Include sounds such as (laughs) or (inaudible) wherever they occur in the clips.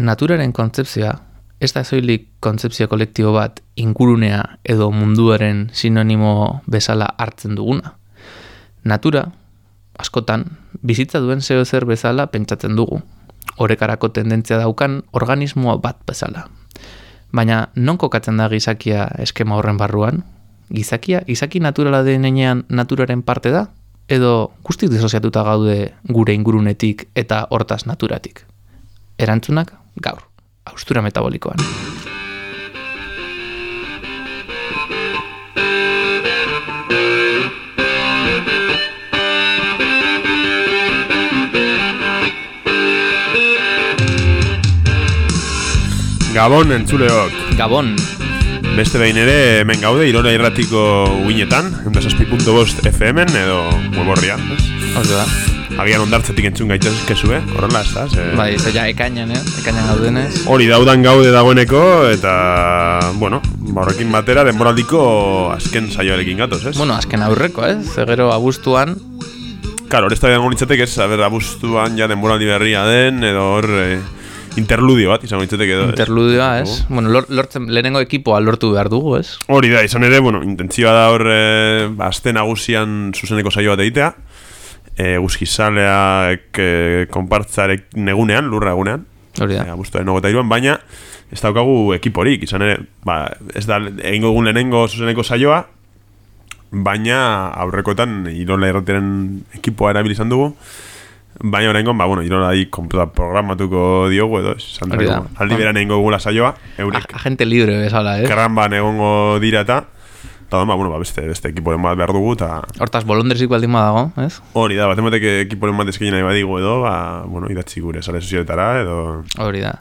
naturaren kontzepzioa, ez da zoilik kontzepzio kolektibo bat ingurunea edo munduaren sinonimo bezala hartzen duguna. Natura, askotan, bizitza duen zeo zer bezala pentsatzen dugu. Horekarako tendentzia daukan organismoa bat bezala. Baina non kokatzen da gizakia eskema horren barruan? Gizakia, gizaki naturala denean naturaren parte da? Edo guzti disoziatuta gaude gure ingurunetik eta hortaz naturatik? Erantzunak gaur, austura metabolikoan. Gabon entzuleok. Gabon, Beste behin ere hemen gaude Irola Irratiko uinetan, bost FM-en edo weborrian, ez? hori da. Agian ondartzetik entzun gaitezkezu, eh? Horrela, ez da? Ze... Bai, ze ja ekainan, eh? Ekainan gaudenez. Hori daudan gaude dagoeneko eta, bueno, ba, horrekin batera denboraldiko azken saioarekin gatoz, ez? Bueno, azken aurreko, ez? Ze gero abuztuan, Claro, hori ez da nintzatek ez, a ber, abuztuan ja denboraldi berria den, edo hor eh, interludio bat, izango nintzatek edo. interludioa, ez? Bueno, lor, lortzen, lehenengo ekipoa lortu behar dugu, ez? Hori da, izan ere, bueno, intentzioa da hor e, azte nagusian zuzeneko saio bat egitea e, Guzkizaleak e, konpartzarek negunean, lurra egunean Hori e, da. Nogeta iruan, baina ez daukagu ekiporik, izan ere, ba, ez da egingo egun lehenengo zuzeneko saioa Baina aurrekotan Irola erroteren ekipoa erabili izan dugu Baina oraingoan, ba, bueno, Irola di programatuko diogu edo, da. dugu. Aldi beran egingo gula saioa, eurek A- Agente libre bezala, ez? karranban egongo dira eta eta ba, bueno, ba, beste, beste ekiporen bat behar dugu eta Hortaz, bolondresik baldin badago, ez? hori da, bat ematek ekiporen bat eskaini nahi badigu edo, ba, bueno, idatzi gure sare sozietara edo Hori da.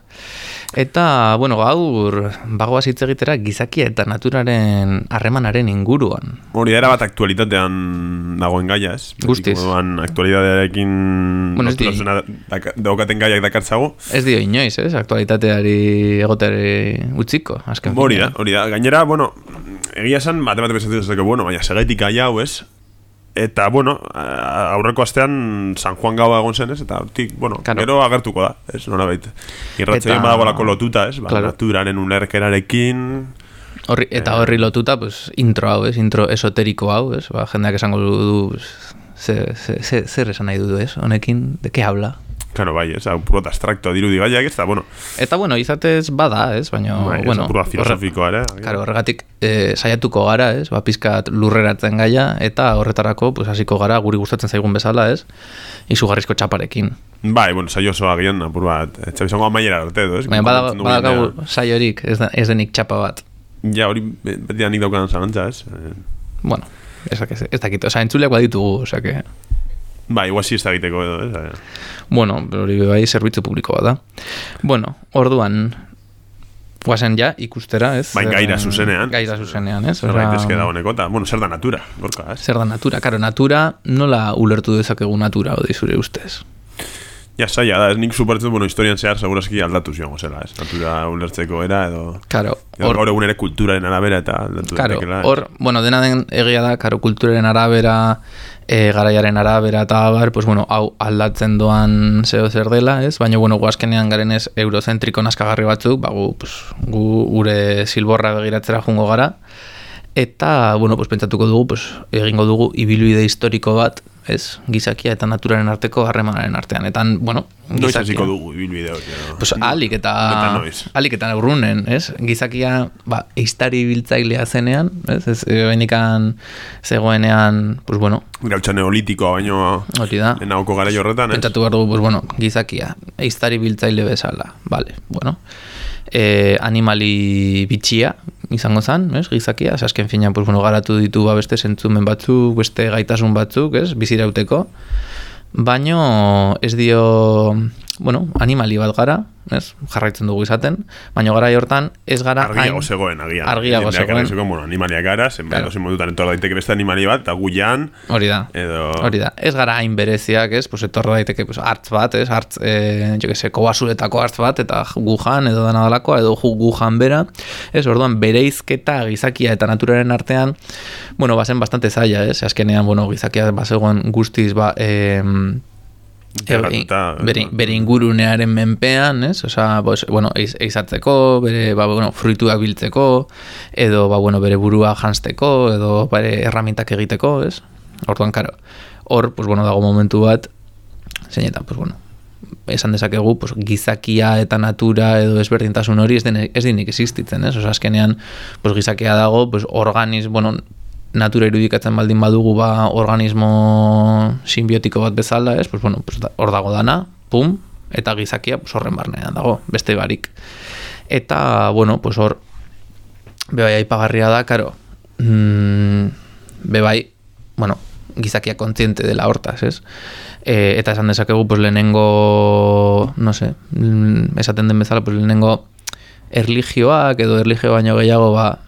Eta, bueno, gaur, bagoaz hitz egitera gizakia eta naturaren harremanaren inguruan. hori da, bat aktualitatean dagoen gaia, ez? Guztiz. Moduan, aktualitatearekin Bueno, ez di- daukaten gaiak dakartzagu. Ez dio inoiz, ez? Aktualitateari egotere utziko, azken Hori da, hori da. Gainera, bueno, egia esan, bate bate pentsatu dezake, bueno, baina segetik gai hau, ez? Eta, bueno, aurreko astean San Juan gaua egon zen, ez? Eta, hortik, bueno, Claro. gero agertuko da, ez? Nola baita. Irratzeien Eta- badagoelako lotuta, ez? Ba, Claro. naturaren ulerkerarekin... Horri, eta horri lotuta, pues, intro hau, ez? Intro esoteriko hau, ez? Ba, jendeak esango du, pues, ze, ze, ze, zer esan nahi du, ez? Honekin, de ke habla? Claro, bai, ez? Hau puro abstrakto dirudi gaiak, ez da, bueno, Eta, bueno, izatez bada, ez? Baina, bai, bueno... ez, horre- filosofikoa ere. Claro, horregatik eh, saiatuko gara, ez? Ba, pizkat lurreratzen gaia eta horretarako pues hasiko gara guri gustatzen zaigun bezala, ez? Izugarrizko txaparekin. Bai, bueno, saio osoa agian, apur bat, etxabizango amaiera arte ez? Baina bada- badakagu saiorik, ez, ez denik txapa bat. Ja, hori be- beti da nik daukadan zalantza, ez? Eh, Bueno, ez, dakit, ez dakit, oza, entzuleak baditugu, osea que... Bai, igual siesta egiteko edo, ez? Eh, Bueno, hori bai zerbitzu publiko bat da. Bueno, orduan, guazen ja ikustera, ez? Bai, gaira zuzenean. Gaira zuzenean, ez? Zer Osea, daitezke dagoeneko, eta, bueno, zer da natura, gorka, ez? Zer da natura? Karo, natura nola ulertu dezakegu natura, hori zure ustez? Ja, saia da, ez nik suportzen, bueno, historian zehar segurazki aldatu zion, zela, ez? Natura ulertzeko era, edo... Karo, edo hor, gaur egun ere kulturaren arabera eta aldatu Karo, hor, bueno, dena den egia da, karo, kulturaren arabera, e, garaiaren arabera eta abar, pues, bueno, hau aldatzen doan zeo zer dela, ez? Baina, bueno, guazkenean garen ez eurozentriko naskagarri batzuk, ba, gu, pues, gu gure silborra begiratzera jungo gara, eta, bueno, pues, pentsatuko dugu, pues, egingo dugu ibilbide historiko bat, ez? Gizakia eta naturaren arteko harremanaren artean. Eta, bueno, Noiz hasiko dugu ibilbide hori? Pues alik eta Eta noiz. alik eta urrunen, ez? Gizakia, ba, eistari biltzailea zenean, ez? Ez e, beinikan zegoenean, pues bueno, Gautxa neolitikoa baino hori da. lehenagoko gara horretan, ez? Pentsatu behar dugu, pues bueno, gizakia, eistari biltzaile bezala, vale, bueno. E, animali bitxia izango zan, ez, gizakia, azken finean, pues bueno, garatu ditu ba beste zentzumen batzuk, beste gaitasun batzuk, ez, bizirauteko, baino ez dio, bueno, animali bat gara, ez, jarraitzen dugu izaten, baino gara hortan ez gara Argiago zegoen, agian. Argiago zegoen. bueno, animaliak gara, zenbait Claro. modutan etor daiteke beste animali bat, eta guian, Hori da. edo... Hori da, ez gara hain bereziak, ez, pues etorra daiteke pues, hartz bat, ez, hartz, e, jo que se, kobazuletako hartz bat, eta gujan edo dana dalakoa, edo gujan bera, ez, orduan, bereizketa gizakia eta naturaren artean, bueno, bazen bastante zaila, ez, azkenean, bueno, gizakia bazegoen guztiz, ba, em, Bere, bere ingurunearen menpean, ez? Osa, bos, bueno, eiz, eizatzeko, bere, ba, bueno, fruituak biltzeko, edo, ba, bueno, bere burua jansteko, edo bere erramintak egiteko, ez? Orduan, karo, hor, pues, bueno, dago momentu bat, zeinetan, pues, bueno, esan dezakegu, pues, gizakia eta natura edo ezberdintasun hori ez, dene, ez dinik existitzen, ez? Osa, azkenean, pues, gizakia dago, pues, organiz, bueno, natura irudikatzen baldin badugu ba organismo simbiotiko bat bezala, ez? Pues bueno, pues hor dago dana, pum, eta gizakia pues horren barnean dago, beste barik. Eta bueno, pues hor bebai aipagarria da, karo. Mm, bebai, bueno, gizakia kontziente dela hortaz, ez? E, eta esan dezakegu, pues lehenengo, no sé, mm, esaten den bezala, pues lehenengo erligioak edo erligio baino gehiago ba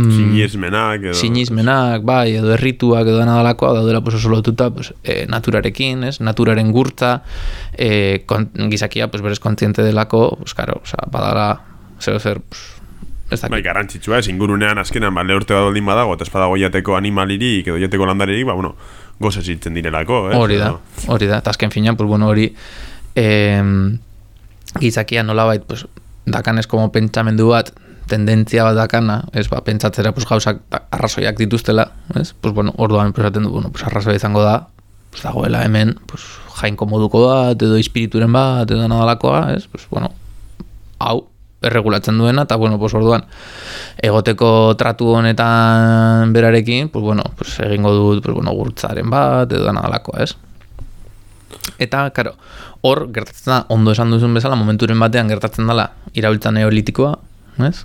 mm, sinismenak edo sinismenak, bai, edo errituak edo dena dalakoa daudela pues, oso lotuta pues, e, naturarekin, ez? naturaren gurtza e, kon, gizakia pues, berez kontziente delako, pues, karo, oza, badala zeo zer, pues, ez. Bai, garantzitsua, ez, ingurunean azkenan, ba, lehorte bat baldin badago, eta espadago jateko animalirik, edo jateko landaririk, ba, bueno, goze zitzen direlako, eh? Hori da, hori da, eta azken finean, pues, bueno, hori, eh, gizakia nolabait, pues, dakanez como pentsamendu bat, tendentzia bat dakana, ez, ba, pentsatzera, pues, gauzak arrazoiak dituztela, ez, pues, bueno, orduan, pues, atendu, bueno, pues, arrazoia izango da, pues, dagoela hemen, pues, jainko moduko bat, edo espirituren bat, edo nadalakoa, ez, pues, bueno, hau, erregulatzen duena, eta, bueno, pues, orduan, egoteko tratu honetan berarekin, pues, bueno, pues, egingo dut, pues, bueno, gurtzaren bat, edo nadalakoa, ez. Eta, karo, hor, gertatzen da, ondo esan duzun bezala, momenturen batean gertatzen dela, irabiltza neolitikoa, ez?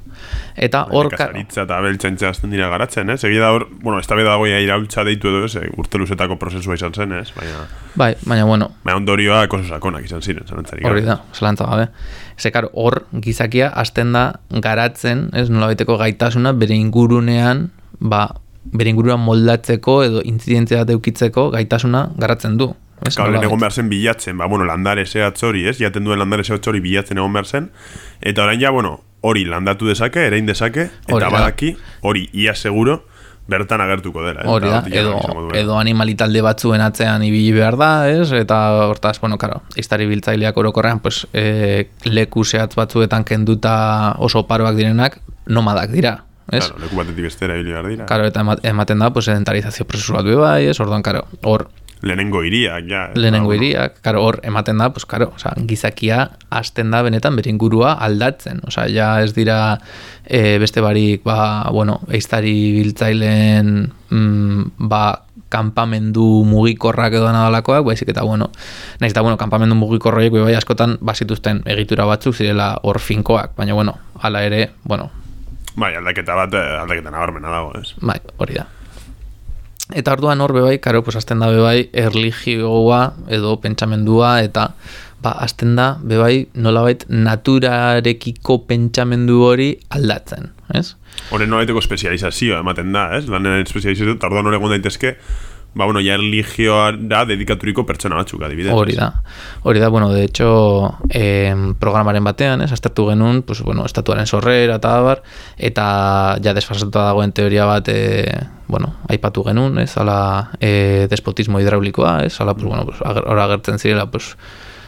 Eta hor... Nekazaritza eta beltzaintza azten dira garatzen, ez? Egia da hor, bueno, ez da beda goia iraultza deitu edo, ez? Urte luzetako prozesua izan zen, ez? Baina... Bai, baina, bueno... Baina ondorioa koso sakonak izan ziren, zalantzari Hori da, zalantza gabe. Ze, karo, hor, gizakia azten da garatzen, ez? Nola baiteko gaitasuna bere ingurunean, ba, bere inguruan moldatzeko edo intzidentzia bat eukitzeko gaitasuna garatzen du. Ez, Kau, egon behar zen bilatzen, ba, bueno, landare zehatz hori, ez? Jaten duen landare zehatz hori bilatzen egon behar zen. Eta orain ja, bueno, hori landatu dezake, erein dezake, eta badaki, hori ia seguro, bertan agertuko dela. Eh? Hori da, edo, edo animalitalde batzuen atzean ibili behar da, ez? Eta hortaz, bueno, karo, iztari biltzaileak orokorrean, pues, e, leku zehatz batzuetan kenduta oso paroak direnak, nomadak dira. Ez? Claro, leku batetik bestera ibili behar dira. Karo, eta ematen da, pues, sedentarizazio prozesu bat bai, ez? Orduan, karo, hor, lehenengo iriak, ja. Lehenengo bueno. iriak, karo, hor, ematen da, pues, karo, oza, gizakia hasten da benetan bere ingurua aldatzen. Oza, ja ez dira e, beste barik, ba, bueno, eiztari biltzailen, mm, ba, kanpamendu mugikorrak edo nadalakoak, baizik eta, bueno, nahiz eta, bueno, kanpamendu mugikorroiek, bai askotan, bazituzten egitura batzuk zirela hor finkoak, baina, bueno, hala ere, bueno, Bai, aldaketa bat, aldaketa nabarmena dago, ez? Bai, hori da. Eta orduan hor bebai, karo, pues azten da bebai erligioa edo pentsamendua eta ba, azten da bebai nolabait naturarekiko pentsamendu hori aldatzen, ez? Horren nolaiteko espezializazioa ematen da, ez? Lanen espezializazioa, eta orduan horregun daitezke, ba, bueno, ya religioa da dedikaturiko pertsona batzuk, adibidez. Hori da, hori da, bueno, de hecho, eh, programaren batean, ez, aztertu genuen, pues, bueno, estatuaren sorrera eta bar, eta ja desfasatuta dagoen teoria bat, eh, bueno, aipatu genuen, ez, ala eh, despotismo hidraulikoa, ez, ala, pues, bueno, pues, hor agertzen zirela, pues,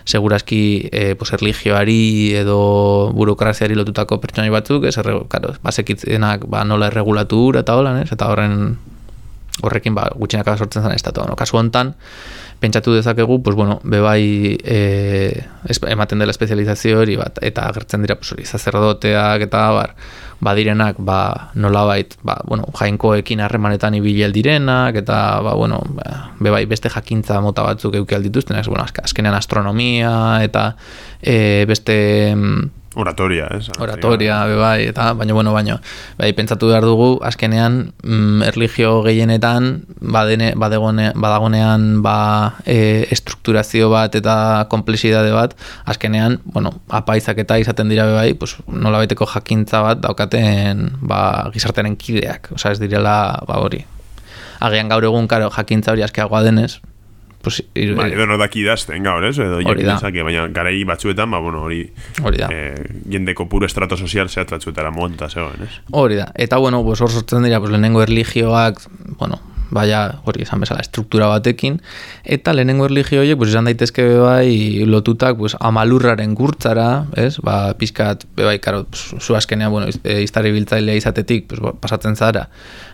segurazki eh, pues, erligioari edo burokraziari lotutako pertsonai batzuk, ez, erre, karo, basekitzenak ba, nola erregulatu eta holan, ez, eta horren horrekin ba, gutxinaka sortzen zen estatu. No? Kasu hontan, pentsatu dezakegu, pues, bueno, bebai e, ematen dela espezializazio hori, bat, eta agertzen dira pues, hori, sacerdoteak eta bar, badirenak ba, nolabait ba, bueno, jainkoekin harremanetan ibili direnak eta ba, bueno, ba, bebai beste jakintza mota batzuk euki aldituzten, bueno, azkenean astronomia eta e, beste Oratoria, ez? Oratoria, bai, eta baina bueno, baina bai pentsatu behar dugu azkenean mm, erlijio gehienetan badene badegone badagonean ba e, estrukturazio bat eta komplexitate bat azkenean, bueno, apaizak eta izaten dira bai, pues nolabaiteko jakintza bat daukaten ba gizartearen kideak, osea ez direla ba hori. Agian gaur egun karo jakintza hori askeagoa denez, pues ir, bai, edo no daki idazten gaur, ez? Edo jakin baina garai batzuetan, ba, bueno, hori hori da. Eh, jendeko puro estrato sozial zehat batzuetara monta zegoen, ez? Hori da. Eta, bueno, pues hor sortzen dira, pues lehenengo erligioak, bueno, baina hori esan bezala struktura batekin, eta lehenengo erligio horiek, pues, izan daitezke bai lotutak pues, amalurraren gurtzara, ez? Ba, pizkat, bai, karo, zu azkenean, bueno, e, iztari biltzailea izatetik, pues, ba, pasatzen zara,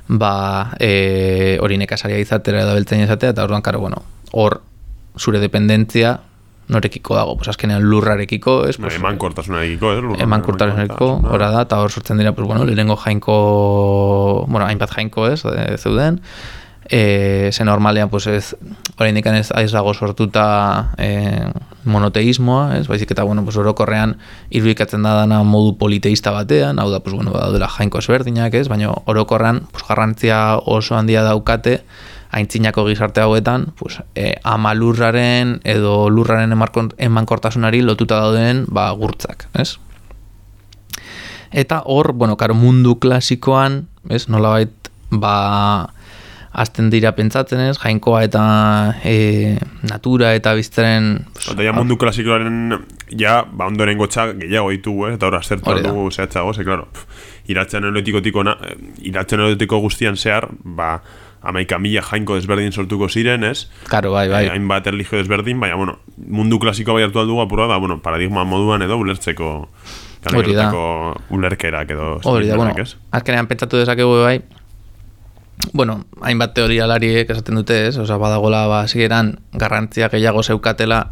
ba, e, hori nekasaria izatera edo beltzen izatea, eta orduan, karo, bueno, hor, zure dependentzia, norekiko dago, pues azkenean lurrarekiko, ez? Pues, eman kortasunarekiko, ez? Eman kortasunarekiko, hora da, eta hor sortzen dira, pues, bueno, lehenengo jainko, bueno, hainbat jainko, ez, zeuden, e, ze normalean, pues, ez, orain dikan ez dago sortuta e, monoteismoa, ez, baizik eta, bueno, pues, orokorrean irudikatzen da dana modu politeista batean, hau da, pues, bueno, daudela jainko ezberdinak, ez, baina orokorrean, pues, garrantzia oso handia daukate, aintzinako gizarte hauetan, pues, e, ama lurraren edo lurraren emankortasunari lotuta dauden ba, gurtzak, ez? Eta hor, bueno, karo, mundu klasikoan, ez, nolabait, ba, azten dira pentsatzen ez, jainkoa eta e, natura eta bizteren... Eta ja mundu klasikoaren, ja, ba, ondoren gotxa gehiago ditugu, ez, eta hor, aztertu dugu zehatzago, ze, klaro, iratzen erotiko, iratzen erotiko guztian zehar, ba, amaika mila jainko desberdin sortuko ziren, ez? Karo, bai, bai. Eh, hainbat erligio desberdin, baina, bueno, mundu klasiko bai hartu aldugu apurra da, bueno, paradigma moduan edo ulertzeko Hori da. ulerkerak edo Hori da, bueno, azkenean pentsatu dezakegu bai, bueno, hainbat teorialariek esaten dute, ez? Osa, badagola, ba, zigeran, garrantzia gehiago zeukatela,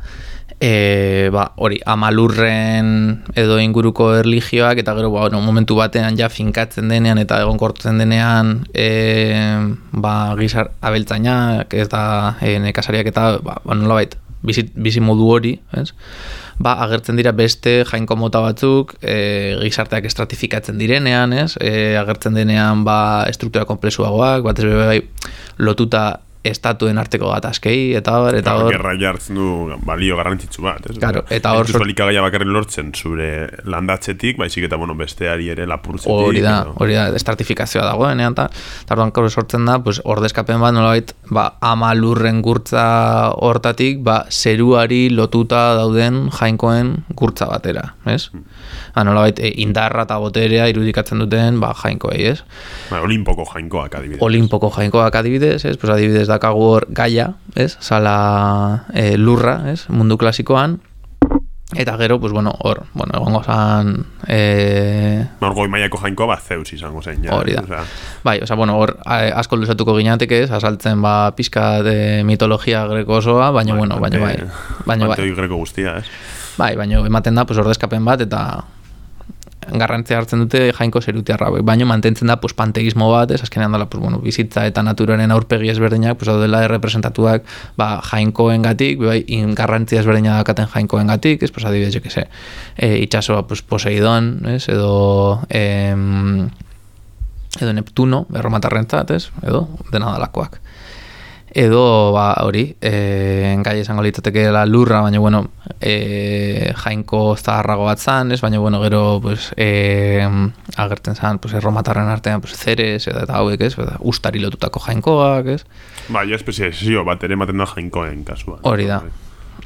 e, ba, hori, amalurren edo inguruko erligioak, eta gero, ba, no, momentu batean ja finkatzen denean eta egonkortzen denean e, ba, gizar abeltzainak, ez da e, nekasariak eta, ba, ba nola bait, bizi, modu hori, ez? Ba, agertzen dira beste jainko mota batzuk, e, gizarteak estratifikatzen direnean, ez? E, agertzen denean, ba, estruktura komplexuagoak, bat ez bai, lotuta estatuen arteko gatazkei, eta hor, eta hor... Gerra jartzen du balio garrantzitsu bat, ez? Claro, eta hor... Sort... gaia bakarren lortzen zure landatzetik, baizik eta, bueno, besteari ere lapurtzetik. Hori da, hori da, estratifikazioa dagoen, eta tarduan kaur sortzen da, pues, ordezkapen bat, nolabait, ba, ama lurren gurtza hortatik, ba, zeruari lotuta dauden jainkoen gurtza batera, ez? Hmm. Ba, nolabait, e, indarra eta boterea irudikatzen duten, ba, jainkoei, ez? Ba, olimpoko jainkoak adibidez. Olimpoko jainkoak adibidez, ez? Pues adibidez dakagu hor gaia, ez? Sala e, lurra, ez? Mundu klasikoan. Eta gero, pues bueno, hor, bueno, egongo zan... E... Hor goi maiako jainkoa bat zeus izango zen, ja. Hori da. O sea... Bai, oza, bueno, hor asko luzatuko gineatek ez, asaltzen ba pizka de mitologia greko osoa, baina, bai, bueno, baina, bai. Baina, bai. greko guztia, ez? Bai, baina, ematen da, pues, ordezkapen bat, eta garrantzia hartzen dute jainko zerutiarra, baina mantentzen da pues, panteismo bat, ez? Azkenean dela pues, bueno, bizitza eta naturaren aurpegi ezberdinak, pues, dela errepresentatuak ba, jainkoen gatik, bai, garrantzia ezberdina dakaten jainkoen gatik, ez, pues, adibidez, jo, kese, e, itxasoa pues, Poseidon, ez, edo... Em, edo Neptuno, erromatarrentzat, ez, edo, dena dalakoak edo ba hori eh gai izango litzateke la lurra baina bueno e, jainko zaharrago bat zan es baina bueno gero pues e, agertzen zan pues erromatarren artean pues zeres eta hauek es ustari lotutako jainkoak es ba ja espeziazio bat ere ematen da jainkoen kasua hori da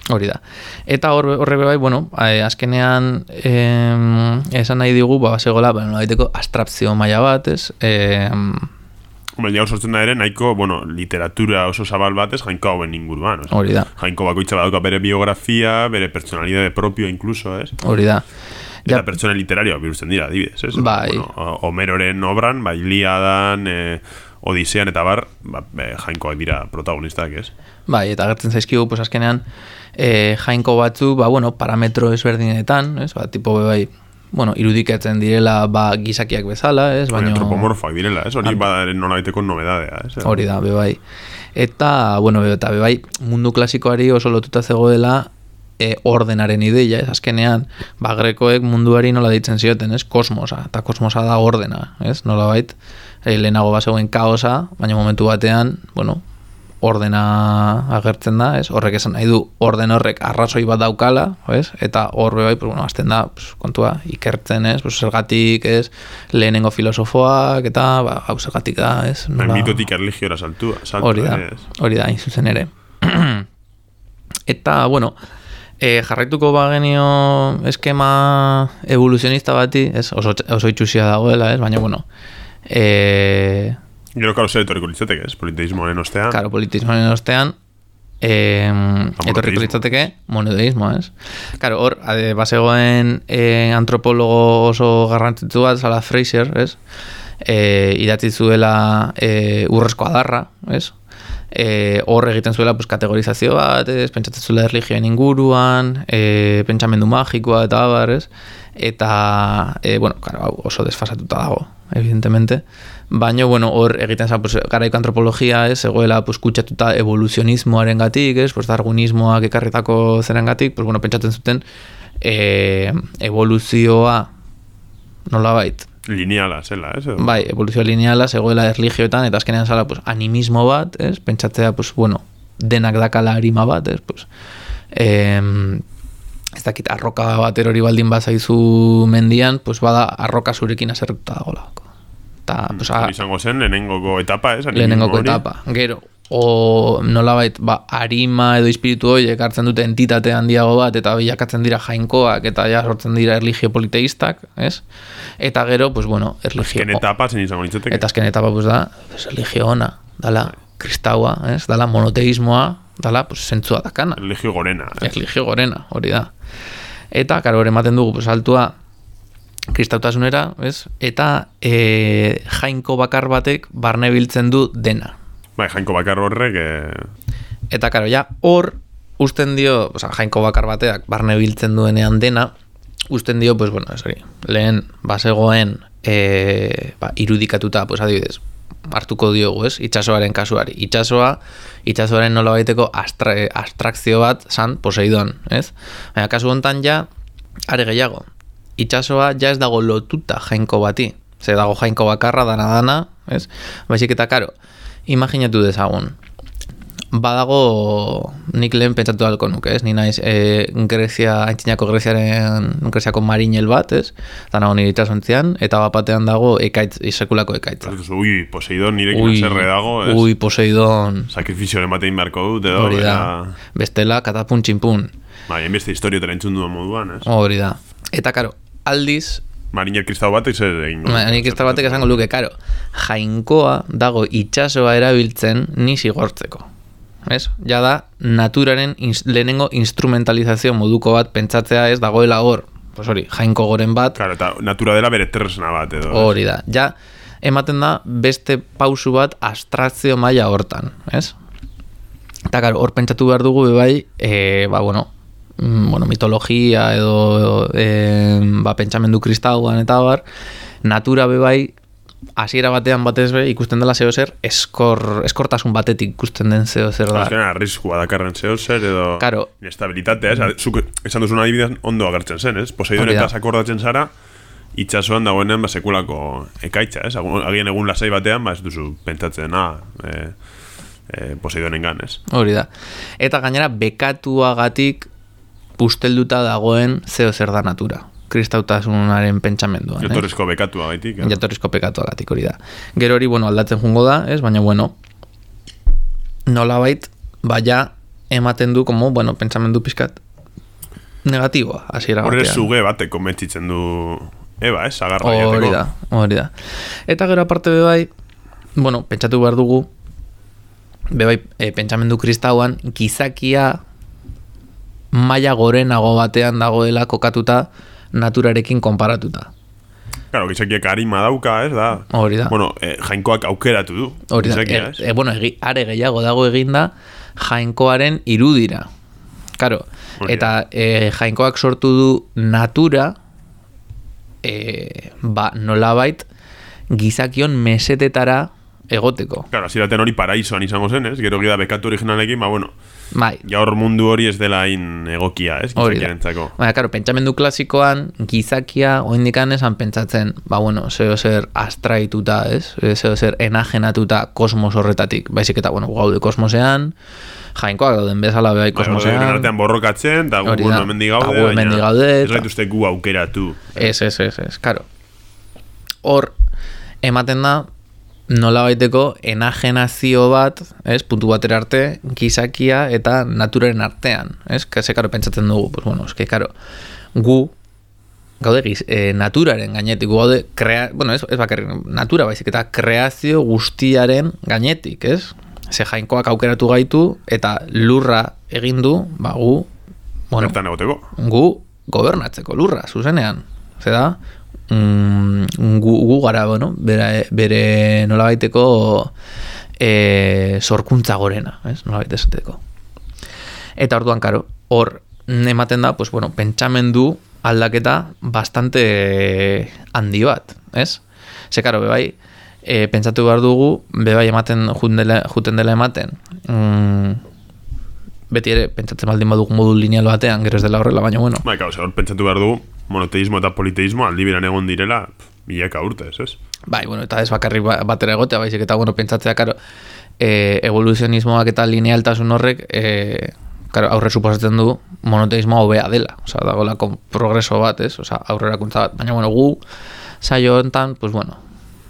hori da. Eta hor horre bai bueno eh, azkenean eh, esan nahi digu ba segola bueno daiteko abstrakzio maila bat es eh, Hombre, ja sortzen da ere, nahiko, bueno, literatura oso zabal batez, jainko hauen inguruan. Hori da. Jainko bakoitza badauka bere biografia, bere personalidade propio incluso, ez? Hori da. Eta ja. pertsona literario, birutzen dira, adibidez, ez? Bai. Bueno, Homeroren obran, bai, liadan, eh, odisean eta bar, ba, jainkoak dira protagonistak, ez? Bai, eta gertzen zaizkigu, pues azkenean, eh, jainko batzu, ba, bueno, parametro ezberdinetan, ez? Ba, tipo, bai, bueno, irudikatzen direla ba, gizakiak bezala, ez? Baina antropomorfoak direla, ez? Hori badaren nola baiteko nobedadea, ez? Hori da, bebai. Eta, bueno, eta bebai, mundu klasikoari oso lotuta zegoela e, ordenaren ideia, ez? Azkenean, ba, grekoek munduari nola ditzen zioten, ez? Kosmosa, eta kosmosa da ordena, ez? Nola bait, e, lehenago bazegoen kaosa, baina momentu batean, bueno, ordena agertzen da, ez? Horrek esan nahi du orden horrek arrazoi bat daukala, ez? Eta horre bai, pues, bueno, azten da, pues, kontua, ikertzen, ez? Pues, zergatik, ez? Lehenengo filosofoak, eta, ba, hau zergatik da, ez? Nola... Mitotik erligiora saltua, saltua, hori da, hori da, inzuzen ere. (clears throat) eta, bueno, e, jarraituko bagenio eskema evoluzionista bati, ez? Oso, oso itxusia dagoela, ez? Baina, bueno, e, Gero, karo, zer etorriko litzateke, ez? Politeismoaren ostean. Karo, politismoaren ostean, eh, etorriko litzateke monoteismo, ez? Karo, hor, ade, basegoen eh, antropologo oso garrantzitsu bat, zala Fraser, ez? Eh, idatzi zuela eh, urrezko adarra, ez? Eh, hor egiten zuela pues, kategorizazio bat, ez? Pentsatzen zuela erligioen inguruan, eh, pentsamendu magikoa eta abar, ez? Eta, eh, bueno, claro, oso desfasatuta dago, evidentemente. Baina, bueno, hor egiten za, pues, garaiko antropologia, ez, egoela, pues, kutsatuta evoluzionismoaren gatik, ez, pues, darwinismoak ekarritako zeren gatik, pues, bueno, pentsatzen zuten, e, evoluzioa, nolabait, Lineala, zela, ez? Edo? bai, evoluzio lineala, zegoela erligioetan, eta azkenean zala, pues, animismo bat, ez, pentsatzea, pues, bueno, denak dakala arima bat, ez, pues, em, ez dakit, arroka bat erori baldin bazaizu mendian, pues, bada arroka zurekin azertuta dagolako. Eta, pues, a, Hori izango zen, lehenengoko etapa, ez? lehenengoko etapa. Gero, o nolabait, ba, arima edo espiritu horiek hartzen dute entitate handiago bat, eta bilakatzen dira jainkoak, eta ja sortzen dira erligio politeistak, ez? Eta gero, pues bueno, erligio... Azken etapa, zen izango litzateke. Eta azken etapa, pues da, pues, erligio ona, dala, kristaua, ez? Dala monoteismoa, dala, pues, zentzua dakana. Religio gorena. ez? Erligio gorena, hori da. Eta, karo, ematen dugu, pues, altua kristautasunera, ez? Eta e, jainko bakar batek barne biltzen du dena. Bai, jainko bakar horrek, eh, Eta, karo, ja, hor, usten dio, oza, jainko bakar bateak barne biltzen duenean dena, usten dio, pues, bueno, ez hori, lehen, basegoen, e, ba, irudikatuta, pues, adibidez, hartuko diogu, ez, itxasoaren kasuari. Itxasoa, itxasoaren nola baiteko astra, abstrakzio bat, san, Poseidon, ez? Baina, kasu hontan ja, are gehiago, itxasoa ja ez dago lotuta jainko bati. Ze dago jainko bakarra, dana-dana, ez? Baizik eta, karo, imaginatu dezagun, badago nik lehen pentsatu halko nuke, ez? Ni naiz e, Grezia, aintzinako Greziaren, Greziako marinel bat, ez? Eta nago nire itxasontzian, eta bapatean dago ekaitz, sekulako ekaitza. ui, Poseidon nirekin Ui, zerre dago, ez? ui, Poseidon, Sakrifizioaren batein beharko dut, edo, hori da. eta... Bestela, katapun txinpun, Bai, enbeste historiotera entzun duen moduan, ez? hori da. Eta, karo, aldiz, Mariner kristau batek zer egin du. Nik ez da batek esango luke, karo, jainkoa dago itxasoa erabiltzen ni zigortzeko. Ez? Ja da, naturaren ins, lehenengo instrumentalizazio moduko bat pentsatzea ez dagoela hor. Pues hori, jainko goren bat, Claro, eta natura dela bere tresna bat, edo. hori da. Ja, ematen da beste pausu bat abstrakzio maila hortan, ez? Eta karo, hor pentsatu behar dugu bebai, e, ba, bueno, bueno, mitologia edo e, ba, pentsamendu kristauan eta bar, natura bebai, hasiera batean batez be, ikusten dela zeo zer, eskor, eskortasun batetik ikusten den zeo zer da. Azkenean arriskua dakarren zeo zer, edo... Claro. Inestabilitatea, ez? Zuk esan duzun adibidez ondo agertzen zen, ez? Poseidon eta akordatzen zara, itxasoan dagoenean ba, sekulako ekaitza, ez? Agian egun lasai batean, ba, ez duzu pentsatzen, ah, e, e, Poseidonengan, ez? Hori da. Eta gainera bekatuagatik ustelduta dagoen zeo zer da natura. Kristautasunaren pentsamenduan. eh? Jatorrizko bekatua gaitik, eh? jatorrizko pekatuagatik hori da. Gero hori, bueno, aldatzen jungo da, ez? Baina, bueno, nolabait, baina ematen du, como, bueno, pentsamendu pizkat negatiboa, hasiera Horre batean. zuge batek konbentzitzen du Eba, ez? Agarra Hori da, hori da. Eta gero aparte bebai, bueno, pentsatu behar dugu, bebai, e, pentsamendu kristauan, gizakia maila gorenago batean dagoela kokatuta naturarekin konparatuta. Claro, gizakiak harima dauka, ez da? Hori da. Bueno, eh, jainkoak aukeratu du. Hori da, gizakia, e, e, bueno, egi, are gehiago dago eginda jainkoaren irudira. Da. eta e, jainkoak sortu du natura, e, ba, nolabait, gizakion mesetetara egoteko. Claro, aziraten hori paraizoan izango zen, ez? Gero gida bekatu originalekin, ba, bueno, Bai, ja hor mundu hori ez dela hain egokia, ez? Gizakiarentzako. Baina, karo, pentsamendu klasikoan, gizakia oindikan esan pentsatzen, ba, bueno, zeo zer astraituta, ez? Zeo zer enajenatuta kosmos horretatik. Baizik eta, bueno, gaude kosmosean, jainkoak dauden bezala bai Bai, kosmosean. denon artean borrokatzen, eta gu Hori bueno, da. hemendik Eta gaude, gu hemendik gaude, ez gaituzte gu aukeratu. Ez, ez, ez, ez, karo. Hor, ematen da, nola baiteko enajenazio bat, ez, puntu batera arte, gizakia eta naturaren artean, ez? Ze, karo, pentsatzen dugu, pues bueno, eske, karo, gu, gaude giz, e, naturaren gainetik, gaude, krea, bueno, ez, ez bakarrik, natura baizik, eta kreazio guztiaren gainetik, ez? Ze jainkoak aukeratu gaitu, eta lurra egin du, ba, gu, bueno, Bertan egoteko. gu gobernatzeko lurra, zuzenean. Ze da, mm, gu, gu gara, bueno, bere, bere nola baiteko e, sorkuntza gorena, ez? Nola baita esateko. Eta orduan, karo, hor ematen da, pues, bueno, pentsamendu aldaketa bastante handi bat, ez? Ze, karo, bebai, e, pentsatu behar dugu, bebai ematen, juten dela, juten dela ematen, mm, beti ere, pentsatzen baldin badugu modu lineal batean, gero ez dela horrela, baina bueno, Bai, hor pentsatu behar du, monoteismo eta politeismo aldi biran egon direla, milaka urtez, ez? Bai, bueno, eta ez bakarrik ba- batera egotea, baizik eta, bueno, pentsatzea, karo, e, evoluzionismoak eta linealtasun horrek, e, karo, aurre suposatzen du monoteismoa hobea dela, osea, dagoelako progreso bat, ez, osea, aurrerakuntza bat, baina, bueno, gu, saio hontan, pues, bueno,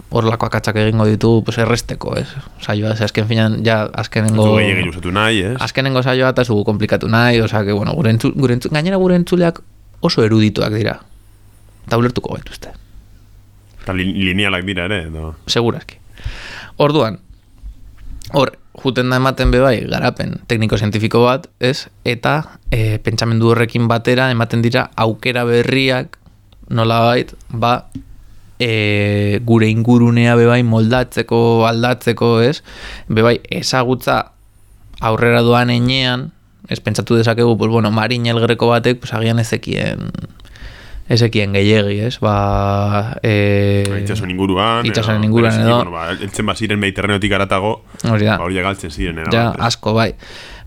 horrelako akatsak egingo ditu, pues, erresteko, ez, saioa, ze azken finan, ja, azkenengo... Zu gehiagin usatu nahi, ez? Azkenengo saioa eta ez dugu komplikatu nahi, osea, que, bueno, gure entzu, gure entzu, gainera gure entzuleak oso erudituak dira. Eta ulertuko gaituzte. Eta li, linealak dira ere, edo... segurazki. Orduan, hor, juten da ematen be bai, garapen tekniko-zientifiko bat, ez? Eta e, pentsamendu horrekin batera ematen dira aukera berriak nolabait, ba, e, gure ingurunea be bai moldatzeko, aldatzeko, ez? Be bai, ezagutza aurrera doan enean, ez pentsatu dezakegu, pues bueno, marin elgreko batek, pues agian ezekien ezekien gehiegi, ez? Ba, e, Itxasoen inguruan, itxasoen edo- inguruan, bereziki, edo- Bueno, ba, eltzen baziren mediterraneotik aratago, hori ba, galtzen ziren, era Ja, bat, asko, bai.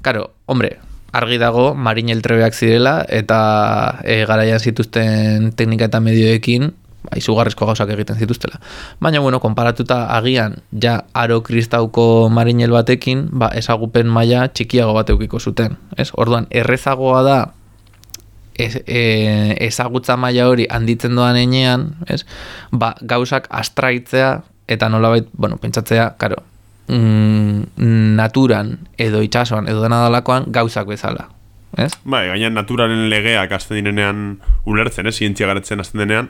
Karo, hombre, argi dago marin eltrebeak zirela eta e, garaian zituzten teknika eta medioekin ba, izugarrizko gauzak egiten zituztela. Baina, bueno, konparatuta agian ja aro kristauko marinel batekin, ba, ezagupen maila txikiago bat eukiko zuten. Ez? Orduan, errezagoa da ez, e, ezagutza maila hori handitzen doan enean, ez? Ba, gauzak astraitzea eta nolabait, bueno, pentsatzea, karo, mm, naturan edo itsasoan edo dena dalakoan gauzak bezala, ez? Bai, gainean naturaren legeak hasten direnean ulertzen, ez? Zientzia garatzen hasten denean,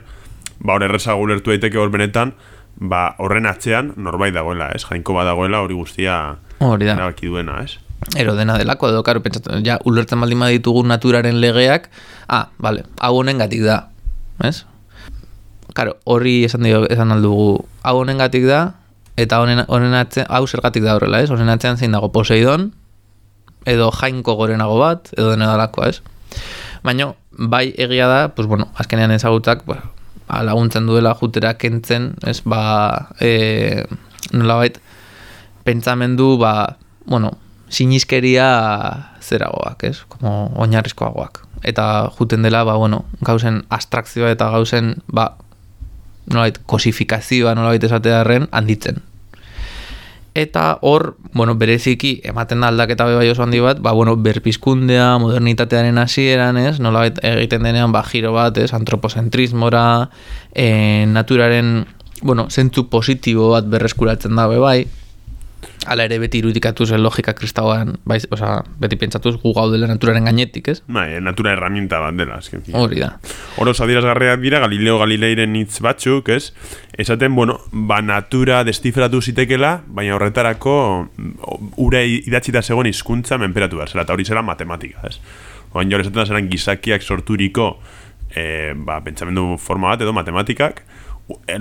ba, hor errezago ulertu daiteke hor benetan, ba, horren atzean norbait dagoela, ez? Jainko bat dagoela hori guztia Hori da. erabaki duena, ez? Ero dena delako edo, karo, pentsatu, ja, ulertzen baldin baditugu naturaren legeak, ah, vale, hau honengatik da, ez? Karo, horri esan dio, esan aldugu, hau honengatik da, eta honen, honen atzean, hau zergatik da horrela, ez? Honen atzean zein dago Poseidon, edo jainko gorenago bat, edo dena dalakoa, ez? Baina, bai egia da, pues bueno, azkenean ezagutzak, pues, ba, laguntzen duela jutera kentzen, ez, ba, e, nolabait, pentsamendu, ba, bueno, sinizkeria zeragoak, ez? Como oinarrizkoagoak. Eta juten dela, ba, bueno, gauzen abstrakzioa eta gauzen, ba, nolabait, kosifikazioa nolabait esatearen handitzen. Eta hor, bueno, bereziki ematen da aldaketa be bai oso handi bat, ba, bueno, berpizkundea, modernitatearen hasieran, ez? Nolabait egiten denean, ba, giro bat, ez? Antropozentrismora, e, naturaren, bueno, zentzu positibo bat berreskuratzen da bai, Hala ere beti irudikatu zen logika kristauan, bai, osea, beti pentsatuz gu gaudela naturaren gainetik, ez? Bai, natura herramienta bat dela, azken fin. Hori da. Oro adierazgarriak dira Galileo Galileiren hitz batzuk, ez? Esaten, bueno, ba natura destifratu zitekela, baina horretarako ura idatzita zegoen hizkuntza menperatu behar zela, eta hori zela matematika, ez? Oain jor esaten da zelan gizakiak sorturiko e, ba, pentsamendu forma bat edo matematikak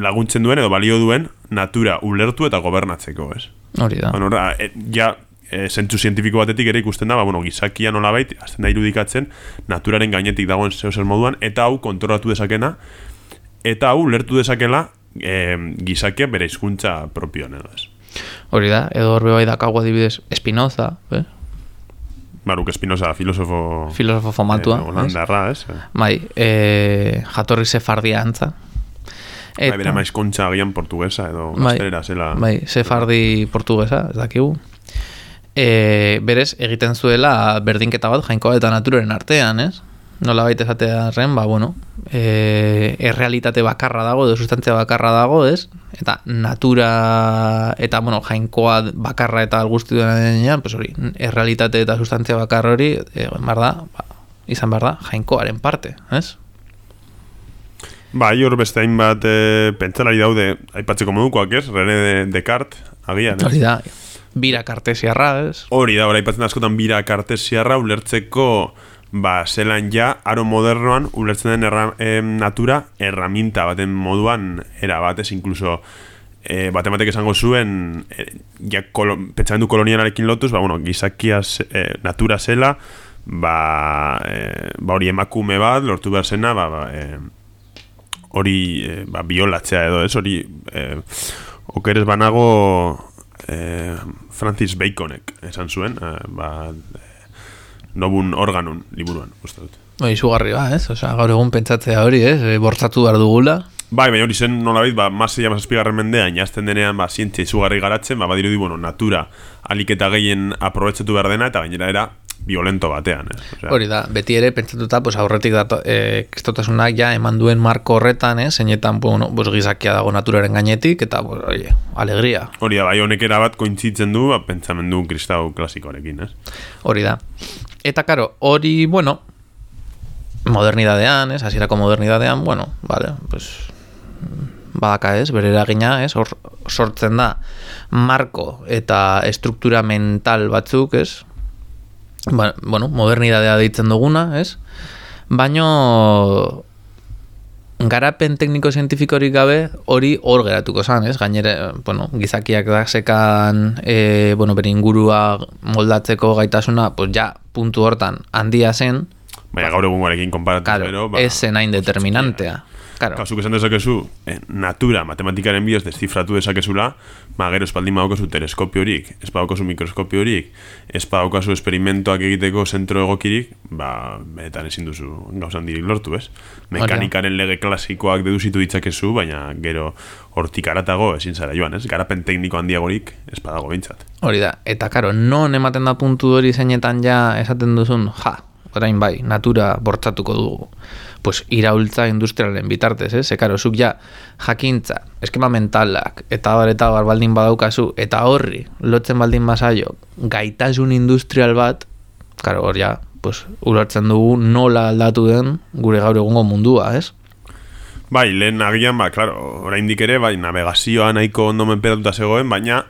laguntzen duen edo balio duen natura ulertu eta gobernatzeko, ez? Hori da. Bueno, da, e, ja, e, zentzu zientifiko batetik ere ikusten da, ba, bueno, gizakia nolabait, azten da irudikatzen, naturaren gainetik dagoen zeo zer moduan, eta hau kontrolatu dezakena, eta hau lertu dezakela e, gizakia bere hizkuntza propioan edo ez. Hori da, edo horbe bai dakago adibidez Spinoza, eh? Baruk Espinosa, filosofo... filosofo famatua, eh, holandarra, ez? Bai, e, jatorri sefardia antza. Eta, bai, bera maiz kontxa agian portuguesa edo bai, gaztelera zela. bai, sefardi portugesa, ez dakigu. E, berez, egiten zuela berdinketa bat jainkoa eta naturaren artean, ez? Nola baita esatearen, ba, bueno, e, errealitate bakarra dago, edo sustantzia bakarra dago, ez? Eta natura, eta, bueno, jainkoa bakarra eta guzti duena denean, pues hori, errealitate eta sustantzia bakarra hori, e, behar da, ba, izan behar da, jainkoaren parte, ez? Ba, hor beste hainbat e, pentsalari daude, aipatzeko modukoak ez, René Descartes, agian, ez? Hori da, bira kartesiarra, ez? Hori da, hori aipatzen askotan bira kartesiarra ulertzeko ba, zelan ja, aro modernoan ulertzen den erra, em, natura erraminta baten moduan era batez, inkluso e, batematek esango zuen e, ja, kolo, pentsamendu kolonialarekin lotuz, ba, bueno, gizakia e, natura zela ba, e, ba hori emakume bat lortu behar zena ba, ba, e, hori e, ba, biolatzea edo ez hori e, okeres banago e, Francis Baconek esan zuen e, ba, nobun organun liburuan uste dut Bai, izugarri ba, ez? Osea, gaur egun pentsatzea hori, ez? E, bortzatu behar dugula. Bai, baina hori zen nolabait, ba, masei amazazpigarren mendean, jazten denean, ba, zientzia izugarri garatzen, ba, badirudi, bueno, natura aliketa gehien aprobetsatu behar dena, eta gainera era violento batean, eh? Osea, Hori da, beti ere pentsatuta, pues, aurretik dato, e, kristotasunak ja eman duen marko horretan, ez? Zeinetan, bueno, pues, gizakia dago naturaren gainetik, eta, pues, oie, alegria. Hori da, bai, honek erabat kointzitzen du, ba, pentsamendu kristau klasikoarekin, ez? Hori da. Eta, karo, hori, bueno, modernidadean, ez? Hasierako modernidadean, bueno, vale, pues, badaka ez, bere eragina, ez? Hor sortzen da marko eta estruktura mental batzuk, ez? Ba, bueno, modernidadea deitzen duguna, ez? Baino garapen tekniko zientifikorik gabe hori hor geratuko zan, ez? Gainera, bueno, gizakiak da sekan e, bueno, bere ingurua moldatzeko gaitasuna, pues ja, puntu hortan handia zen, Baina gaur egungoarekin konparatuz, claro, gero, ba, ez zen hain determinantea. Claro, Kasuk esan dezakezu, eh, natura matematikaren bidez deszifratu dezakezula, ba, gero espaldin badaukazu teleskopiorik, ez badaukazu mikroskopiorik, ez badaukazu esperimentoak egiteko zentro egokirik, ba, benetan ezin duzu gauzan dirik lortu, ez? Mekanikaren lege klasikoak deduzitu ditzakezu, baina gero hortik aratago ezin zara joan, ez? Garapen tekniko handiagorik ez badago behintzat. hori da. Eta karo, non ematen da puntu hori zeinetan ja esaten duzun, ja, orain bai, natura bortzatuko dugu. Pues iraultza industrialen bitartez, ez? Ekaro, zuk ja jakintza, eskema mentalak, eta bar eta bar baldin badaukazu, eta horri, lotzen baldin basaio, gaitasun industrial bat, karo, hor ja, pues, ulertzen dugu nola aldatu den gure gaur egungo mundua, ez? Bai, lehen agian, ba, klaro, oraindik ere, bai, navegazioa nahiko ondo menperatuta zegoen, baina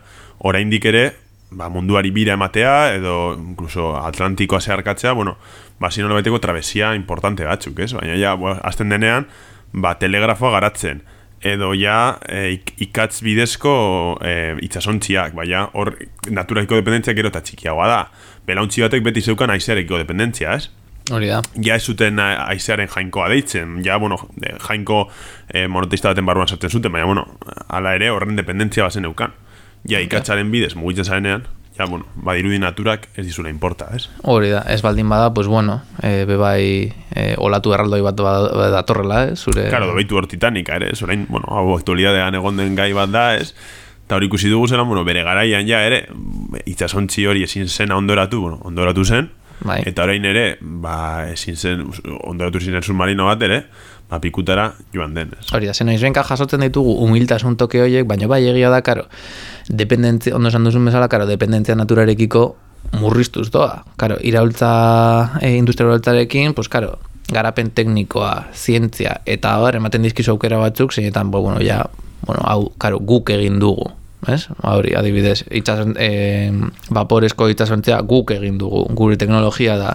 oraindik ere, ba, munduari bira ematea, edo incluso Atlantikoa zeharkatzea, bueno, ba, zino baiteko trabesia importante batzuk, ez? Baina ja, azten denean, ba, telegrafoa garatzen, edo ja e, ik- ikatz bidezko e, itxasontziak, baina hor naturaiko dependentzia gero eta txikiagoa da. Belauntzi batek beti zeukan aizearekiko dependentzia, ez? Hori da. ja ez zuten aizearen jainkoa deitzen, ja, bueno, eh, jainko eh, monoteista baten barruan sartzen zuten, baina, bueno, hala ere horren dependentzia bazen eukan. Ja, ikatzaren bidez mugitzen zarenean, ja, bueno, badirudi naturak ez dizula importa, ez? Hori da, ez baldin bada, pues bueno, e, bebai e, olatu erraldoi bat ba- datorrela, eh, zure... Claro, dobeitu hor Titanica ere, ez orain, bueno, hau aktualidadean egon den gai bat da, ez? Eta hori ikusi dugu zelan, bueno, bere garaian ja ere, itxasontzi hori ezin zena ondoratu, bueno, ondoratu zen, Bai. eta orain ere, ba, ezin zen, ondoratu ziren submarino bat ere, pikutara joan den, ez? Hori da, zen noizbenka jasotzen ditugu humiltasun toke horiek, baina bai egia da, karo, dependentzia, ondo esan duzun bezala, karo, dependentzia naturarekiko murriztuz doa. Karo, iraultza e, industrialtarekin, pues, karo, garapen teknikoa, zientzia, eta abar, ematen dizkizu aukera batzuk, zeinetan, bo, bueno, ja, bueno, hau, karo, guk egin dugu. Ez? Hori, adibidez, itxason, e, vaporezko itsasontzea guk egin dugu. Gure teknologia da,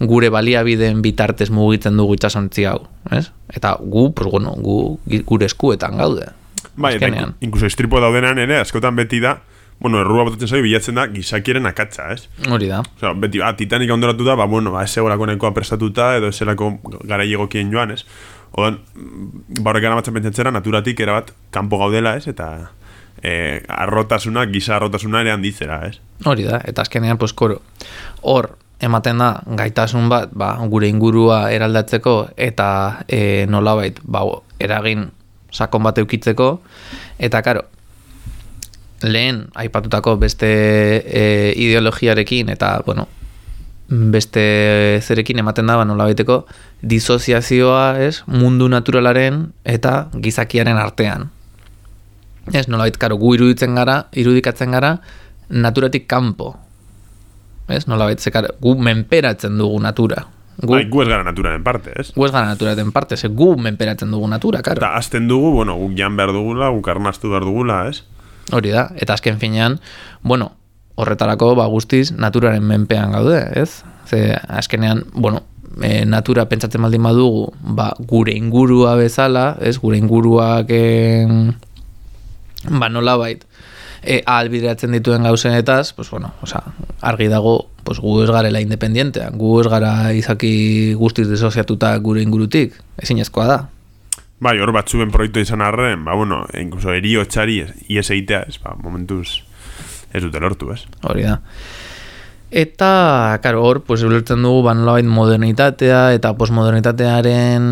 gure baliabideen bitartez mugitzen dugu itsasontzi hau, ez? Eta gu, pues, bueno, gu, gure eskuetan gaude. Bai, eta Azkenean. inku- inkluso istripo daudenan ere, askotan beti da, bueno, errua botatzen zaio bilatzen da gizakieren akatsa, ez? Hori da. Osea, beti, ah, Titanic ondoratu da, ba, bueno, ba, segolako nahikoa prestatuta, edo ez zelako gara egokien joan, ez? Odan, barrek gara batzen pentsatzera, naturatik erabat kanpo gaudela, ez? Eta e, arrotasuna, giza arrotasuna ere handitzera, ez? Hori da, eta azkenean, pues, koro, hor, ematen da, gaitasun bat, ba, gure ingurua eraldatzeko, eta e, nolabait, ba, eragin sakon bat eukitzeko, eta karo, lehen aipatutako beste e, ideologiarekin, eta, bueno, beste zerekin ematen da, ba, nolabaiteko, disoziazioa, ez, mundu naturalaren eta gizakiaren artean. Ez, nolabait, karo, gu iruditzen gara, irudikatzen gara, naturatik kanpo. Ez, nolabait, ze, karo, gu menperatzen dugu natura. Gu, Bai, gu ez gara naturaren parte, ez? gu ez gara naturaren parte, ze gu menperatzen dugu natura, karo. Eta azten dugu, bueno, guk jan behar dugula, guk arnastu behar dugula, ez? Hori da, eta azken finean, bueno, horretarako ba guztiz naturaren menpean gaude, ez? Ze azkenean, bueno, e, natura pentsatzen baldin badugu, ba, gure ingurua bezala, ez? Gure inguruak e, ba nolabait e, ahalbideratzen dituen gauzenetaz, pues bueno, osea, argi dago, pues gu ez garela independientea, gu ez gara izaki guztiz desoziatuta gure ingurutik, ezinezkoa da. Bai, hor batzuen proiektu izan arren, ba, bueno, incluso erio txari ies egitea, ez, ba, momentuz ez dute lortu, ez? Hori da. Eta, karo, hor, pues, ulertzen dugu, ba, nolabait modernitatea eta postmodernitatearen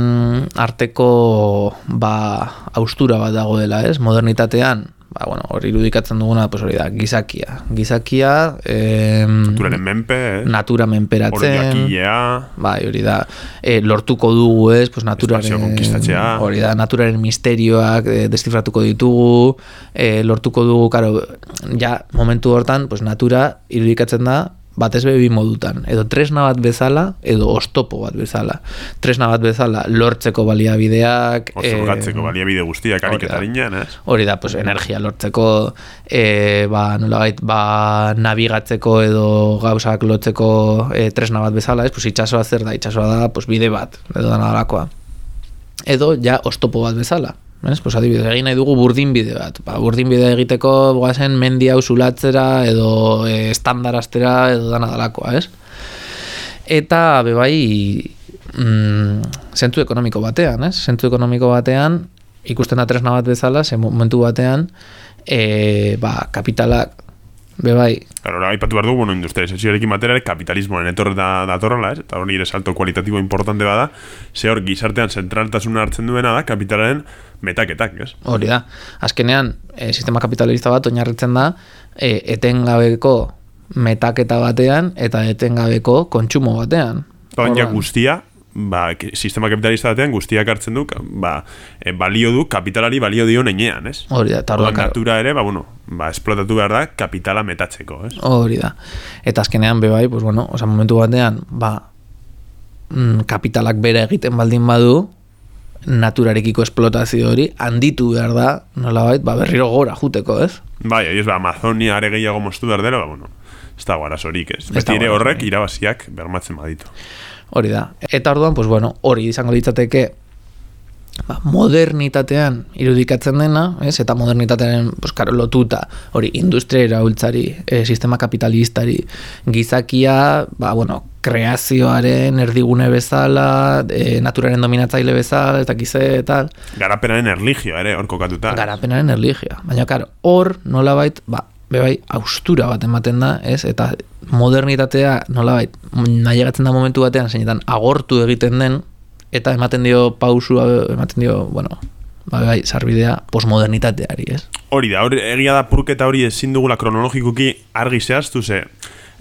arteko, ba, austura bat dago dela, ez? Modernitatean, ba, bueno, hor irudikatzen duguna, pues, hori da, gizakia. Gizakia, em, Naturaren menpe, ez? natura menperatzen, bai, hori da, e, lortuko dugu, ez, pues, naturaren, hori da, naturaren misterioak e, destifratuko ditugu, e, lortuko dugu, karo, ja, momentu hortan, pues, natura irudikatzen da, batez be bi modutan, edo tresna bat bezala, edo ostopo bat bezala. Tresna bat bezala lortzeko baliabideak, orzurgatzeko em, baliabide guztiak hori da. ariketarinean, ez? Hori da, pues, energia lortzeko, e, ba, nolagait, ba, nabigatzeko edo gauzak lotzeko e, tresna bat bezala, ez? Pues, itxasoa zer da, itxasoa da, pues, bide bat, edo dana dalakoa. Edo, ja, ostopo bat bezala. Ez? Pues, adibidez, egin nahi dugu burdin bide bat. Ba, burdin bide egiteko goazen mendi hau zulatzera edo e, estandaraztera edo dana dalakoa, ez? Eta bebai mm, zentzu ekonomiko batean, ez? Zentzu ekonomiko batean ikusten da tresna bat bezala, ze momentu batean e, ba, kapitalak bebai Claro, ahora aipatu behar dugu, bueno, industrializazioarekin batera ere kapitalismoaren etorre da, datorrela, ez? Eta hori ere salto kualitatibo importante bada, ze hor gizartean zentraltasuna hartzen duena da kapitalaren metaketak, ez? Hori da. Azkenean, e, sistema kapitalista bat oinarritzen da e, etengabeko metaketa batean eta etengabeko kontsumo batean. Baina guztia, ba, sistema kapitalista batean guztiak hartzen du, ba, e, balio du, kapitalari balio dio neinean, ez? Hori da, eta natura ere, ba, bueno, ba, esplotatu behar da kapitala metatzeko, ez? hori da. Eta azkenean, bebai, pues bueno, oza, momentu batean, ba, mm, kapitalak bera egiten baldin badu, naturarekiko esplotazio hori handitu behar da, nolabait, ba, berriro gora juteko, ez? Bai, ez ba, Amazonia are gehiago moztu behar dela, ba, bueno, ez dago arazorik, ez? Beti ere horrek irabaziak bermatzen baditu. Hori da. Eta orduan, pues bueno, hori izango litzateke ba, modernitatean irudikatzen dena, ez? Eta modernitatearen pues, karo, lotuta, hori industria iraultzari, e, sistema kapitalistari, gizakia, ba, bueno, kreazioaren erdigune bezala, e, naturaren dominatzaile bezala, eta gize, eta Garapenaren erligioa ere hor kokatuta. garapenaren erligia. Baina, karo, hor nolabait, ba, bebai, austura bat ematen da, ez? Eta modernitatea nolabait, nahiagatzen da momentu batean, zeinetan agortu egiten den, eta ematen dio pausua, ematen dio, bueno, ba, bebai, sarbidea postmodernitateari, ez? Hori da, hori, egia da purketa hori ezin dugula kronologikuki argi zehaztu ze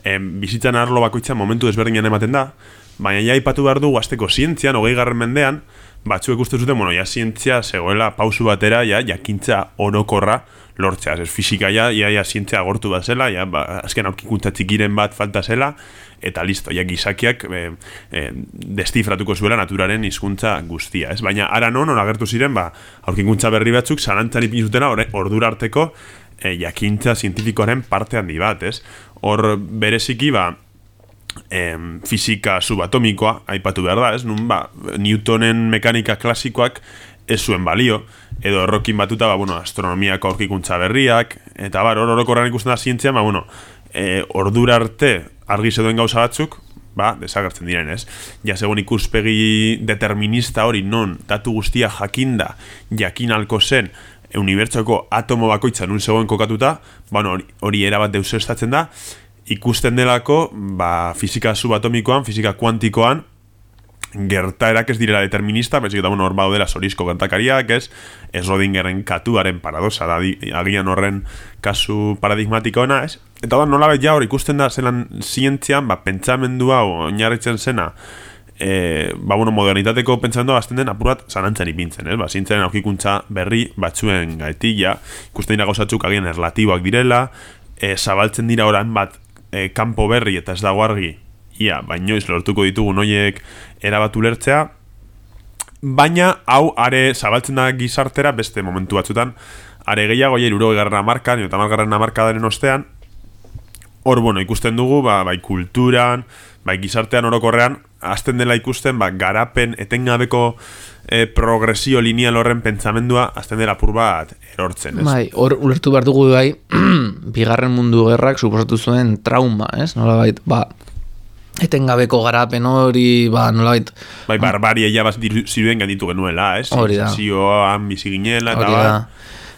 em, bizitzan arlo bakoitza momentu desberdinan ematen da, baina ja ipatu behar dugu azteko zientzian, hogei garren mendean, batzuek uste zuten, bueno, ja zientzia zegoela pausu batera, ja, jakintza orokorra lortzea, ez fizika ja, ja, ja zientzia agortu bat zela, ja, ba, azken aurkikuntza txikiren bat falta zela, eta listo, ja gizakiak e, e, destifratuko zuela naturaren hizkuntza guztia, ez? Baina ara non, non agertu ziren, ba, aurkikuntza berri batzuk zalantzan ipin zutena ordura arteko e, jakintza zientifikoaren parte handi bat, ez? Hor bereziki, ba, em, fizika subatomikoa aipatu behar da, ez? Nun, ba, Newtonen mekanika klasikoak ez zuen balio, edo errokin batuta, ba, bueno, astronomiako aurkikuntza berriak, eta bar, hor orokorran ikusten da zientzia, ba, bueno, e, ordura arte argi zeuden gauza batzuk, ba, desagertzen diren, ez? Ja, segun ikuspegi determinista hori non, datu guztia jakinda, jakin alko zen, unibertsoko atomo bakoitza nun zegoen kokatuta, bueno, hori, hori erabat deusestatzen da, ikusten delako, ba, fizika subatomikoan, fizika kuantikoan, gertaerak ez direla determinista, baizik eta bueno, hor baudela sorizko gertakariak, ez? Esrodingeren katuaren paradosa da agian horren kasu paradigmatikoena, ez? Eta da nola ja hor ikusten da zelan zientzian, ba, pentsamendua oinarritzen zena, e, ba, bueno, modernitateko pentsamendua bazten den apur bat zalantzan ipintzen, ez? Ba, zientzaren aurkikuntza berri batzuen gaitila, ikusten dira gauzatzuk agian erlatiboak direla, e, zabaltzen dira orain bat e, kanpo berri eta ez dago argi ia, bainoiz lortuko ditugu noiek erabatu lertzea, baina hau are zabaltzen da gizartera beste momentu batzutan, are gehiago ja iruro egarra marka, nio eta marka daren ostean, hor, bueno, ikusten dugu, ba, bai kulturan, bai gizartean orokorrean, azten dela ikusten, ba, garapen etengabeko e, progresio lineal horren pentsamendua azten dela apur bat erortzen, ez? Bai, hor ulertu behar dugu bai, (clears throat) bigarren mundu gerrak suposatu zuen trauma, ez? Nola bait, ba, etengabeko garapen hori, ba, nola bait... Bai, barbaria ja bat ziruen ganditu genuela, ez? Hori da. Zioan bizi ginela, eta ba,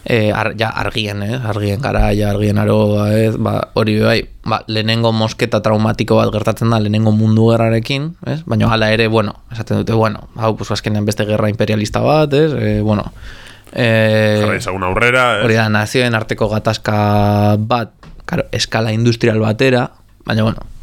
E, ar, ja, argien, eh? argien gara, ja, argien aroa, ez? Ba, hori bai, ba, lehenengo mosketa traumatiko bat gertatzen da, lehenengo mundu gerrarekin, ez? Baina hala ere, bueno, esaten dute, bueno, hau, pues, azkenean beste gerra imperialista bat, ez? E, bueno, jarra e, ezagun aurrera, ez? hori da, nazioen arteko gatazka bat, karo, eskala industrial batera, baina, bueno, ba,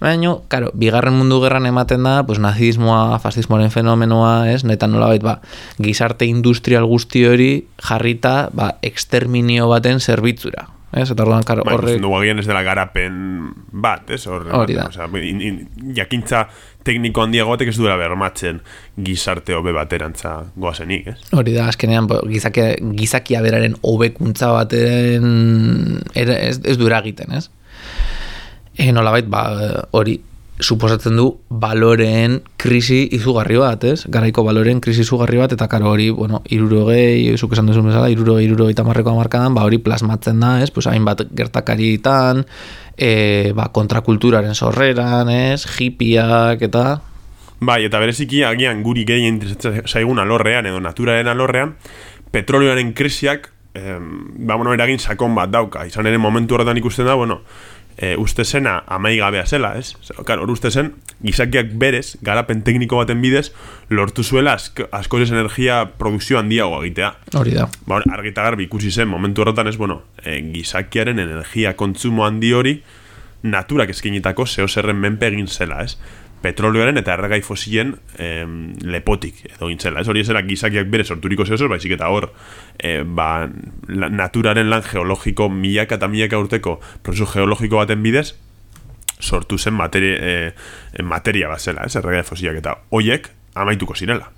Baina, karo, bigarren mundu gerran ematen da, pues, nazismoa, fascismoaren fenomenoa, ez? Neta nolabait, ba, gizarte industrial guzti hori jarrita, ba, exterminio baten zerbitzura. Ez? Eta orduan, karo, ikusten dugu agian ez dela garapen bat, ez? Hor, Hori da. Osea, in, in, jakintza tekniko handiago batek ez duela bermatzen gizarte hobe baterantza goazenik, ez? Hori da, azkenean, bo, gizakia, gizakia beraren hobekuntza baten ere, ez, ez du eragiten, ez? E, nolabait, ba, hori, suposatzen du baloreen krisi izugarri bat, ez? Garaiko baloreen krisi izugarri bat, eta karo hori, bueno, iruro gehi, zuk esan duzu bezala, iruro, iruro eta marreko amarkadan, ba, hori plasmatzen da, ez? Pues, hainbat gertakaritan, e, ba, kontrakulturaren sorreran, ez? Hippiak, eta... Bai, eta bereziki agian guri gehien interesatzen zaigun alorrean edo naturaren alorrean, petrolioaren krisiak, eh, ba, bueno, eragin sakon bat dauka. Izan ere momentu horretan ikusten da, bueno, e, uste zena amaigabea zela, ez? Karo, hor uste zen, gizakiak berez, garapen tekniko baten bidez, lortu zuela asko, askorez energia produkzio handiago egitea. Hori da. Ba, hor, argi eta garbi ikusi zen, momentu horretan ez, bueno, e, gizakiaren energia kontsumo handi hori, naturak eskinitako zeo zerren menpe egin zela, ez? Petrolioaren eta erregai fosilen em, lepotik edo gintzela. Ez hori ez gizakiak bere sorturiko zehozer, baizik eta hor e, ba, la, naturaren lan geologiko milaka eta milaka urteko prozesu geologiko baten bidez sortu zen materia, e, materia bat zela, ez, erregai fosilak eta hoiek amaituko zirela.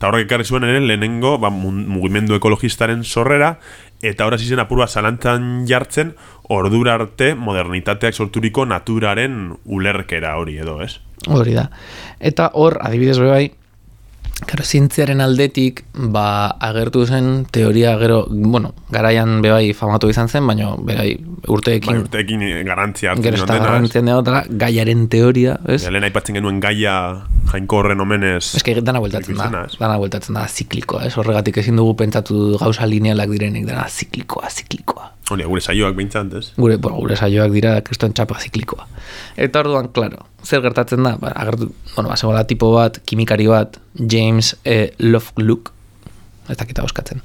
Eta horrek ekarri zuen ere lehenengo ba, mugimendu ekologistaren sorrera eta horra zizen apurua zalantzan jartzen ordura arte modernitateak sorturiko naturaren ulerkera hori edo, ez? Hori da. Eta hor, adibidez be bai, Karo, zientziaren aldetik, ba, agertu zen teoria gero, bueno, garaian bebai famatu izan zen, baina bebai urteekin, Bai, urteekin garantzia hartzen gero joan da dena, gaiaren teoria, ez? Lehen aipatzen genuen gaia jainko horren omenez Ez que dana bueltatzen da, dana bueltatzen da ziklikoa, ez? Horregatik ezin dugu pentsatu gauza linealak direnik, dena ziklikoa, ziklikoa. Hori, gure saioak behintzat, ez? Gure, bueno, gure saioak dira kriston txapa ziklikoa. Eta orduan, claro, zer gertatzen da? Ba, agertu, bueno, ba, tipo bat, kimikari bat, James e, Lovelock, ez dakita oskatzen.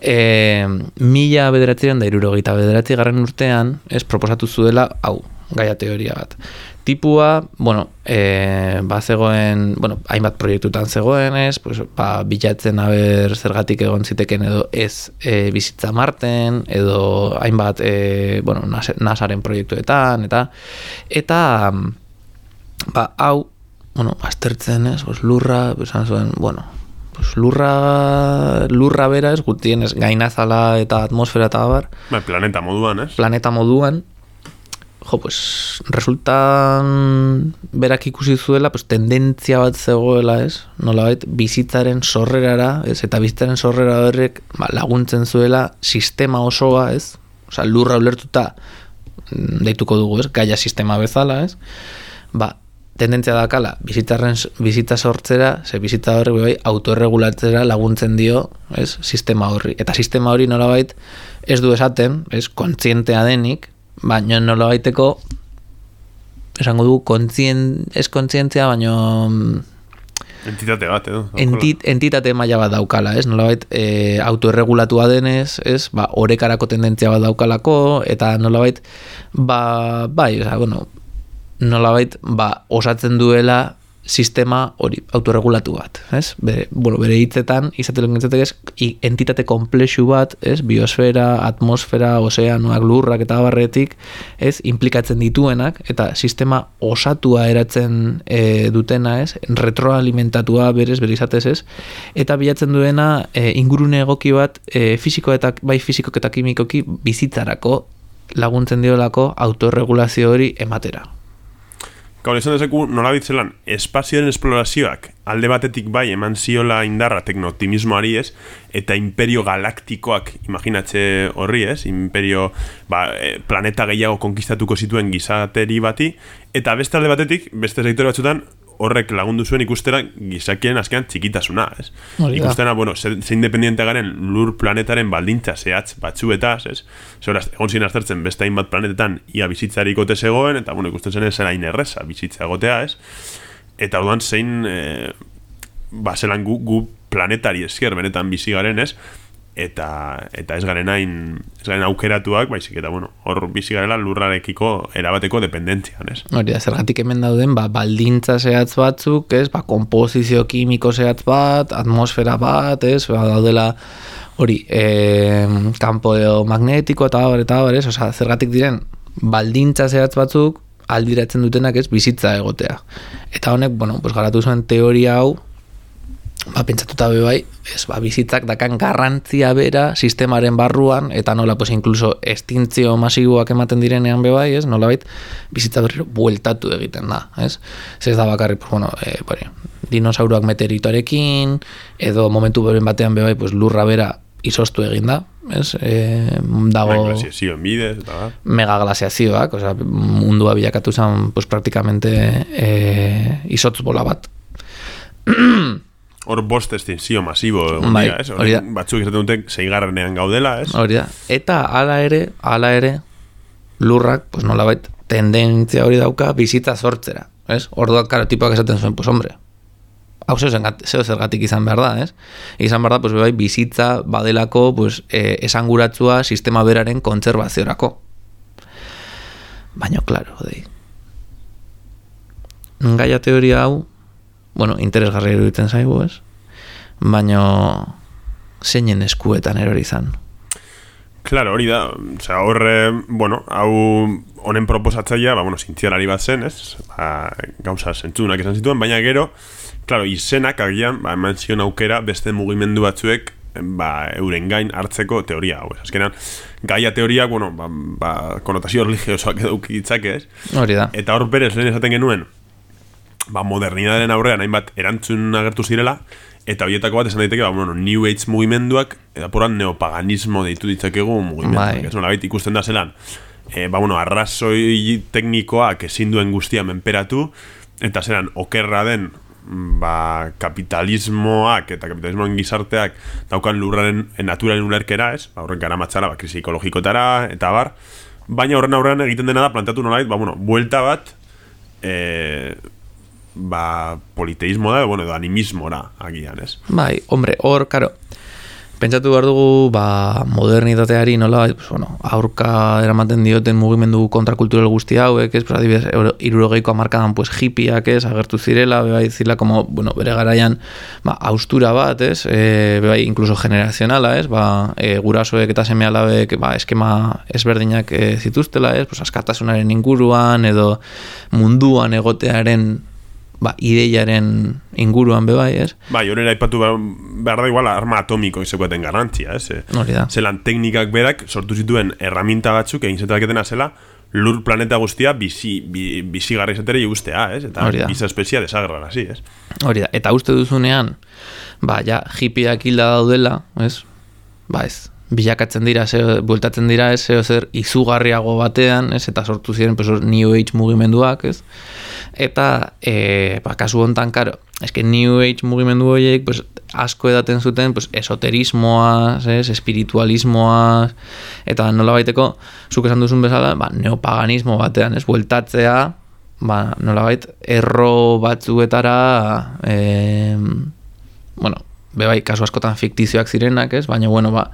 E, mila bederatzean da irurogeita bederatzi garren urtean, ez proposatu zuela, hau, gaia teoria bat. Tipua, bueno, e, ba zegoen, bueno, hainbat proiektutan zegoen, ez, pues, ba, bilatzen haber zergatik egon ziteken edo ez e, bizitza marten, edo hainbat, e, bueno, nas- nasaren proiektuetan, eta, eta, ba, hau, bueno, aztertzen, ez, pues, lurra, esan zuen, bueno, pues, lurra, lurra bera, ez, gutien, ez, gainazala eta atmosfera eta abar, Bai, planeta moduan, ez? planeta moduan, jo, pues, resultan berak ikusi zuela, pues, tendentzia bat zegoela, ez? Nolabait, bizitzaren sorrerara, ez? Eta bizitzaren sorrera horrek ba, laguntzen zuela sistema osoa, ez? Osa, lurra ulertuta mm, deituko dugu, ez? Gaia sistema bezala, ez? Ba, tendentzia dakala, bizitzaren, bizitza sortzera, ze bizitza horri bai, autorregulatzera laguntzen dio, ez, sistema horri. Eta sistema hori nolabait ez du esaten, ez, kontzientea denik, baina nolabaiteko esango du kontzien, ez kontzientzia, baina mm, Entitate bat, edo? entit, entitate maila bat daukala, ez? Nolabait e, autoerregulatua denez, ez? Ba, orekarako tendentzia bat daukalako eta nolabait ba, bai, oza, bueno, nolabait ba, osatzen duela sistema hori autorregulatu bat, ez? Bere, bueno, bere hitzetan izatelo gintzatek ez entitate komplexu bat, ez? Biosfera, atmosfera, ozeanoak, lurrak eta barretik, ez? Implikatzen dituenak eta sistema osatua eratzen e, dutena, ez? Retroalimentatua berez, bere izatez, ez? Eta bilatzen duena e, ingurune egoki bat e, fisiko eta bai fisiko eta kimikoki bizitzarako laguntzen diolako autorregulazio hori ematera. Gaur esan dezeku nola bitzelan, espazioen esplorazioak alde batetik bai eman ziola indarra teknooptimismoari ez, eta imperio galaktikoak imaginatze horri ez, imperio ba, e, planeta gehiago konkistatuko zituen gizateri bati, eta beste alde batetik, beste sektore batzutan, horrek lagundu zuen ikustera gizakien azkean txikitasuna, ez? Hori da. Ikustena, bueno, ze, ze independiente garen lur planetaren baldintza zehatz batzuetaz, ez? Zora, egon ziren aztertzen beste hainbat planetetan ia bizitzarik ote zegoen, eta, bueno, ikusten zen ez zera inerreza bizitza egotea, ez? Eta orduan zein, e, ba, zelan gu, gu planetari esker benetan bizi garen, ez? Eta, eta ez garen hain, ez garen aukeratuak, baizik, eta, bueno, hor bizi garela lurrarekiko erabateko dependentzian, ez? Hori da, zergatik hemen dauden, ba, baldintza zehatz batzuk, ez, ba, komposizio kimiko zehatz bat, atmosfera bat, ez, ba, daudela, hori, e, kampo magnetiko eta bar, eta bar, ez, osea, zergatik diren, baldintza zehatz batzuk, aldiratzen dutenak ez bizitza egotea. Eta honek, bueno, pues garatu zuen teoria hau, ba, pentsatuta be bai, ez, ba, bizitzak dakan garrantzia bera sistemaren barruan, eta nola, pues, incluso estintzio masiboak ematen direnean be bai, ez, nola bait, bizitza berriro bueltatu egiten da, ez? Ez da bakarrik, pues, bueno, e, bari, dinosauroak meteoritoarekin, edo momentu beren batean be bai, pues, lurra bera izostu egin da, ez? E, dago Glaziazioen bidez, eta bar. megaglaziazioak, osea, mundua bilakatu zen, pues, praktikamente e, izotz bola bat. (clears throat) Hor bost estinzio masibo egon Bai, ez? hori da. Batzuk izaten dute zeigarrenean gaudela, ez? Hori da. Eta hala ere, hala ere, lurrak, pues nolabait, tendentzia hori dauka bizitza sortzera, ez? Orduan, karo, tipoak esaten zuen, pues hombre, hau zeo, zergatik izan behar da, ez? Izan behar da, pues bai, bizitza badelako, pues, eh, esanguratzua sistema beraren kontserbaziorako. Baina, klaro, dei. Gaia teoria hau, bueno, interesgarri iruditzen zaigu, ez? Baina, zeinen eskuetan erori izan. Claro, hori da, osea, horre, bueno, hau honen proposatzailea, ba, bueno, zintzialari bat zen, ez? Ba, gauza zentzunak esan zituen, baina gero, claro, izenak agian, ba, eman zion aukera beste mugimendu batzuek ba, euren gain hartzeko teoria hau? Azkenan, gaia teoria, bueno, ba, ba, konotazio religiosoak edo ukitzake, ez? Hori da. Eta hor berez lehen esaten genuen, ba, modernidadaren aurrean hainbat erantzun agertu zirela, eta horietako bat esan daiteke, ba, bueno, New Age mugimenduak, eta poran neopaganismo deitu ditzakegu mugimenduak. Bai. Ez nolabait ikusten da zelan, e, ba, bueno, arrazoi teknikoak ezin duen guztia menperatu, eta zelan, okerra den, ba, kapitalismoak eta kapitalismoen gizarteak daukan lurraren e, naturaren ulerkera, ez? Ba, horren gara matxara, ba, krisi ekologikotara, eta bar. Baina horren aurrean egiten dena da planteatu nolait, ba, bueno, buelta bat, e, ba, politeismo da, bueno, edo animismora agian, ez? Bai, hombre, hor, karo, pentsatu behar dugu, ba, modernitateari nola, pues, bueno, aurka eramaten dioten mugimendu kontrakultural guzti hauek, ez, pues, adibidez, hirurogeiko amarkadan, pues, hippieak, ez, agertu zirela, bebai, zirela, como, bueno, bere garaian, ba, austura bat, ez, e, bebai, incluso generazionala, ez, ba, e, gurasoek eta seme alabek, ba, eskema ezberdinak e, zituztela, ez, pues, askatasunaren inguruan, edo munduan egotearen, ba, ideiaren inguruan bebai, ez, Bai, horrela aipatu behar, da igual arma atomiko izakoeten garrantzia, ez? E, hori da. Zelan teknikak berak sortu zituen erraminta batzuk egin zetaketena zela lur planeta guztia bizi, bi, bizigarri izatera igustea, ez? Eta Hori da. giza espezia desagerrarazi, ez? Hori da, eta uste duzunean, ba, ja, hipiak hilda daudela, ez? Ba, ez, bilakatzen dira, zeo, bueltatzen dira, ez, zeo zer izugarriago batean, ez, eta sortu ziren, pues, New Age mugimenduak, ez? Eta, e, ba, kasu hontan, karo, eske New Age mugimendu horiek, pues, asko edaten zuten, pues, esoterismoa, ez, espiritualismoa, eta nola baiteko, zuk esan duzun bezala, ba, neopaganismo batean, ez, bueltatzea, ba, nolabait, erro batzuetara, e, bueno, bebai, kasu askotan fiktizioak zirenak, ez? Baina, bueno, ba,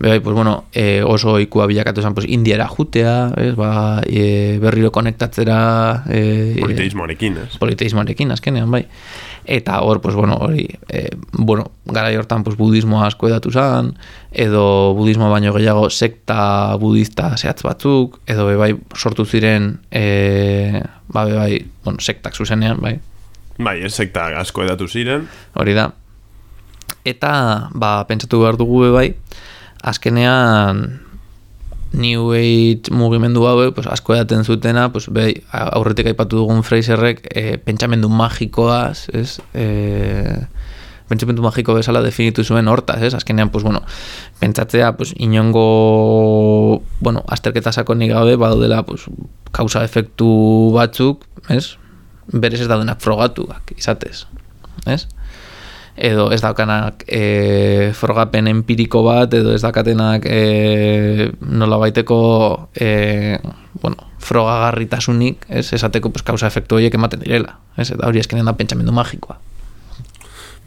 bebai, pues, bueno, e, oso ikua bilakatu zen, pues, indiara jutea, ez? Ba, e, berriro konektatzera... E, Politeismoarekin, ez? Politeismoarekin, azkenean, bai. Eta hor, pues, bueno, hori, e, bueno, gara hortan, pues, budismo asko edatu zen, edo budismo baino gehiago sekta budista zehatz batzuk, edo bebai sortu ziren, e, ba, bebai, bueno, sektak zuzenean, bai. Bai, ez sekta asko edatu ziren. Hori da, eta ba, pentsatu behar dugu bai, azkenean New Age mugimendu hau, pues, asko edaten zutena, pues, bai, aurretik aipatu dugun Fraserrek e, pentsamendu magikoaz, ez? E, pentsamendu magiko bezala definitu zuen hortaz, ez? Azkenean, pues, bueno, pentsatzea, pues, inongo, bueno, azterketa sakonik gabe, badudela, pues, kausa efektu batzuk, ez? Berez ez daudenak frogatuak, izatez, ez? Edo ez daukanak e, frogapen empiriko bat, edo ez daukatenak e, nola baiteko e, bueno, frogagarritasunik, ez, esateko pues, kausa efektu horiek ematen direla, ez, eta hori eskenen da pentsamendu magikoa.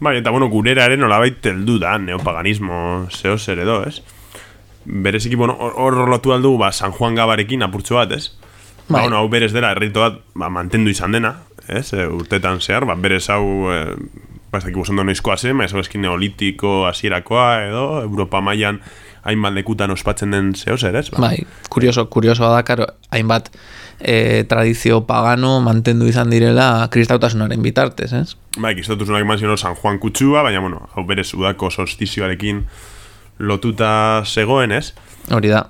Bai, eta bueno, gurera ere nola teldu da, neopaganismo zeo zer edo, ez? Bereziki, bueno, hor lotu aldu, ba, San Juan Gabarekin apurtxo bat, ez? Ba, bai. bueno, hau berez dela, errito bat, ba, mantendu izan dena, ez? E, urtetan zehar, ba, berez hau, e, ba, ez dakik ondo noizkoa zen, ba, ez neolitiko hasierakoa edo, Europa mailan hainbat lekutan ospatzen den zeo zer, ez? Ba. Bai, kurioso, kurioso da, karo, hainbat e, tradizio pagano mantendu izan direla kristautasunaren bitartez, ez? Bai, kristautasunak eman ziren San Juan Kutsua, baina, bueno, hau berez udako solstizioarekin lotuta zegoen, ez? Hori da.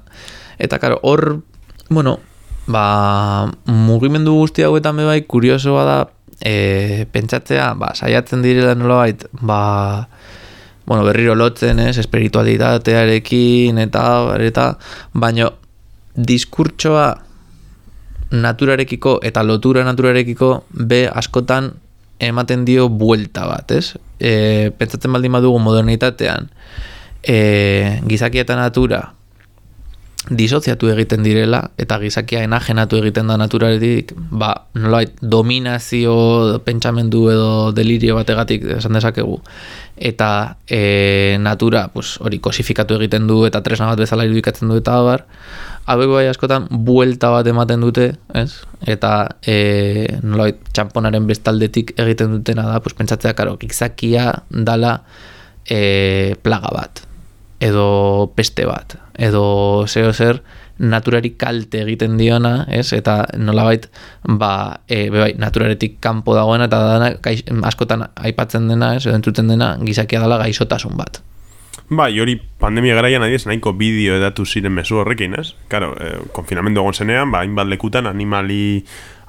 Eta, karo, hor, bueno, ba, mugimendu guzti hauetan bai, kuriosoa da, e, pentsatzea, ba, saiatzen direla nola bait, ba, bueno, berriro lotzen, ez, espiritualitatearekin, eta, eta, baino, diskurtsoa naturarekiko eta lotura naturarekiko be askotan ematen dio buelta bat, ez? E, pentsatzen baldin badugu modernitatean, e, gizakia eta natura disoziatu egiten direla eta gizakia enajenatu egiten da naturaretik, ba, nolait, dominazio pentsamendu edo delirio bategatik esan dezakegu. Eta e, natura, pues, hori kosifikatu egiten du eta tresna bat bezala irudikatzen du eta abar, abeko bai askotan buelta bat ematen dute, ez? Eta e, nolait, txamponaren bestaldetik egiten dutena da, pues, pentsatzea, karo, gizakia dala e, plaga bat edo peste bat, edo zeo zer naturari kalte egiten diona, ez? Eta nolabait ba, e, bai, naturaretik kanpo dagoena eta dana askotan aipatzen dena, ez? Edo entzuten dena gizakia dela gaixotasun bat. Bai, hori pandemia garaian adiez nahiko bideo edatu ziren mezu horrekin, ez? Karo, eh, konfinamendu egon zenean, ba, hainbat lekutan animali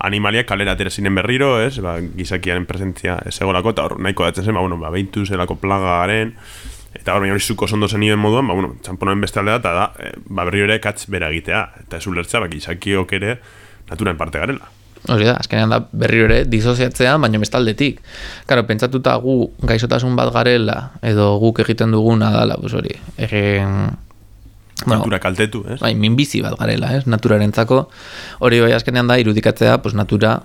animaliak kalera atera ziren berriro, ez? Ba, gizakiaren presentzia ez egolako, eta hor nahiko datzen zen, ba, bueno, ba, behintu zelako plagaren, eta hori hori zuko zondo zenioen moduan, ba, bueno, txamponoen beste aldea, eta da, e, ba, berri hori katz bera egitea, eta ez ulertzea, bak, izakiok ere naturen parte garela. Hori da, azkenean da berri hori disoziatzea, baina bestaldetik. Karo, pentsatuta gu gaizotasun bat garela, edo guk egiten duguna dala, pues hori, egin... Bueno, natura kaltetu, ez? Bai, minbizi bat garela, ez? Naturarentzako hori bai azkenean da irudikatzea, pues natura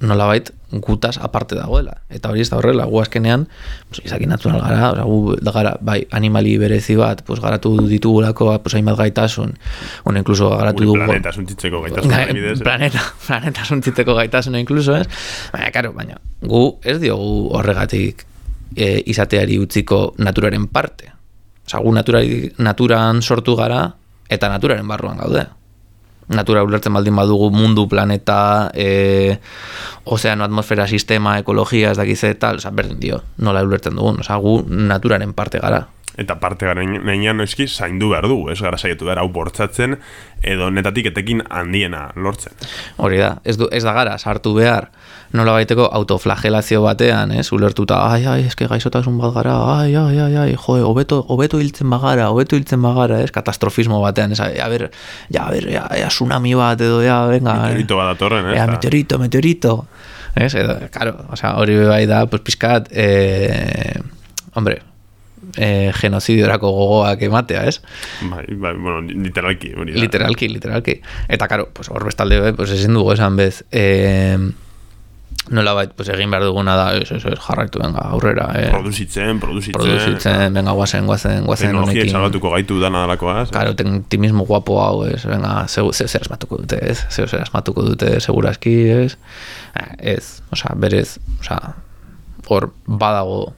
nolabait gutaz aparte dagoela. Eta hori ez da horrela, gu azkenean, pues, izaki natural gara, oza, gu da gara, bai, animali berezi bat, pues, garatu ditugulako, pues, hainbat gaitasun, o incluso garatu dugu... Planeta suntzitzeko gaitasun. (laughs) Ga, planeta, (laughs) planeta suntzitzeko gaitasun, incluso, ez? Baina, karo, baina, gu ez diogu horregatik e, izateari utziko naturaren parte. Oza, gu naturari, naturan sortu gara, eta naturaren barruan gaude natura ulertzen baldin badugu mundu, planeta, e, ozeano, atmosfera, sistema, ekologia, ez dakize, tal, oza, berdin dio, nola ulertzen dugun, oza, gu naturaren parte gara. Eta parte gara neinan noizki zaindu behar du, ez? Gara saietu behar hau bortzatzen, edo netatik etekin handiena lortzen. Hori da, ez, du, ez da gara, sartu behar, nola baiteko autoflagelazio batean, ez, ulertuta, ai, ai, eske gaizotasun bat gara, ai, ai, ai, ai, joe, obeto, obeto hiltzen bagara, obeto hiltzen bagara, ez, katastrofismo batean, ez, a ber, ja, a ber, ja, ja, tsunami bat, edo, ja, venga, meteorito bat atorren, ez, ja, meteorito, meteorito, ez, edo, karo, o sea, hori bai da, pues, pizkat, eh, hombre, eh, genozidiorako gogoak ematea, ez? Bai, bai, bueno, literalki, hori da. Literalki, literalki. Eta, karo, pues, hor bestalde, pues, ezin dugu esan bez, eh, nola bait, pues, egin behar duguna da, ez, ez, ez, jarraitu venga, aurrera, eh? Produzitzen, produzitzen. Produzitzen, venga, guazen, guazen, guazen Teknologia honekin. salbatuko gaitu dana dalakoa. ez? Claro, ten optimismo guapo hau, ez, venga, zeu, zeu zer asmatuko dute, ez, zeu zer asmatuko dute, seguraski, ez, Eh, ez, osea, berez, osea, hor badago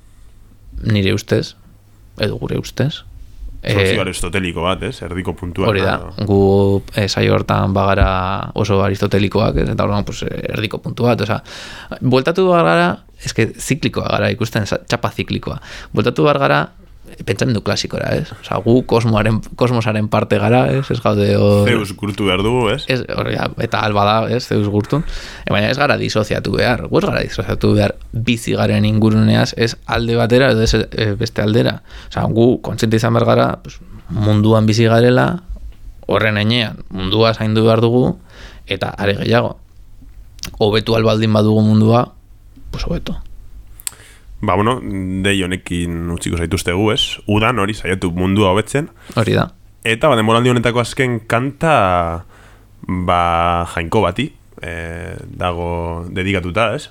nire ustez, edo gure ustez, Zortzi eh, aristoteliko bat, ez? Erdiko puntua. hori da, gu e, saio hortan bagara oso aristotelikoak, ez, eta orduan, pues, erdiko puntu bat, osea, bueltatu gara, eske ziklikoa gara ikusten, txapa ziklikoa, bueltatu gara, pentsamendu klasikora, ez? Osea, gu kosmoaren, kosmosaren parte gara, ez? Ez gaude hor... Zeus gurtu behar dugu, ez? Ez, hori, ja, eta alba da, ez, zeus gurtun. E, baina ez gara disoziatu behar, gu ez gara disoziatu behar bizi garen inguruneaz, ez alde batera edo ez e, beste aldera. Osea, gu kontziente izan behar gara, pues, munduan bizi garela, horren enean, mundua zaindu behar dugu, eta are gehiago. Hobetu albaldin badugu mundua, pues hobeto. Ba, bueno, dei honekin utziko zaituztegu, ez? Udan hori saiatu mundua hobetzen. Hori da. Eta, ba, denboraldi honetako azken kanta, ba, jainko bati, eh, dago dedikatuta, ez?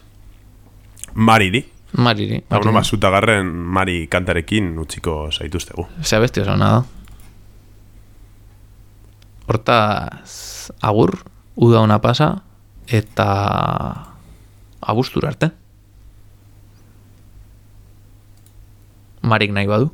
Mariri. Mariri. Ba, bueno, Mariri. ba, zutagarren Mari kantarekin utziko zaituztegu. Zea besti oso da. Hortaz, agur, uda ona pasa, eta abustura arte. Marik nahi badu.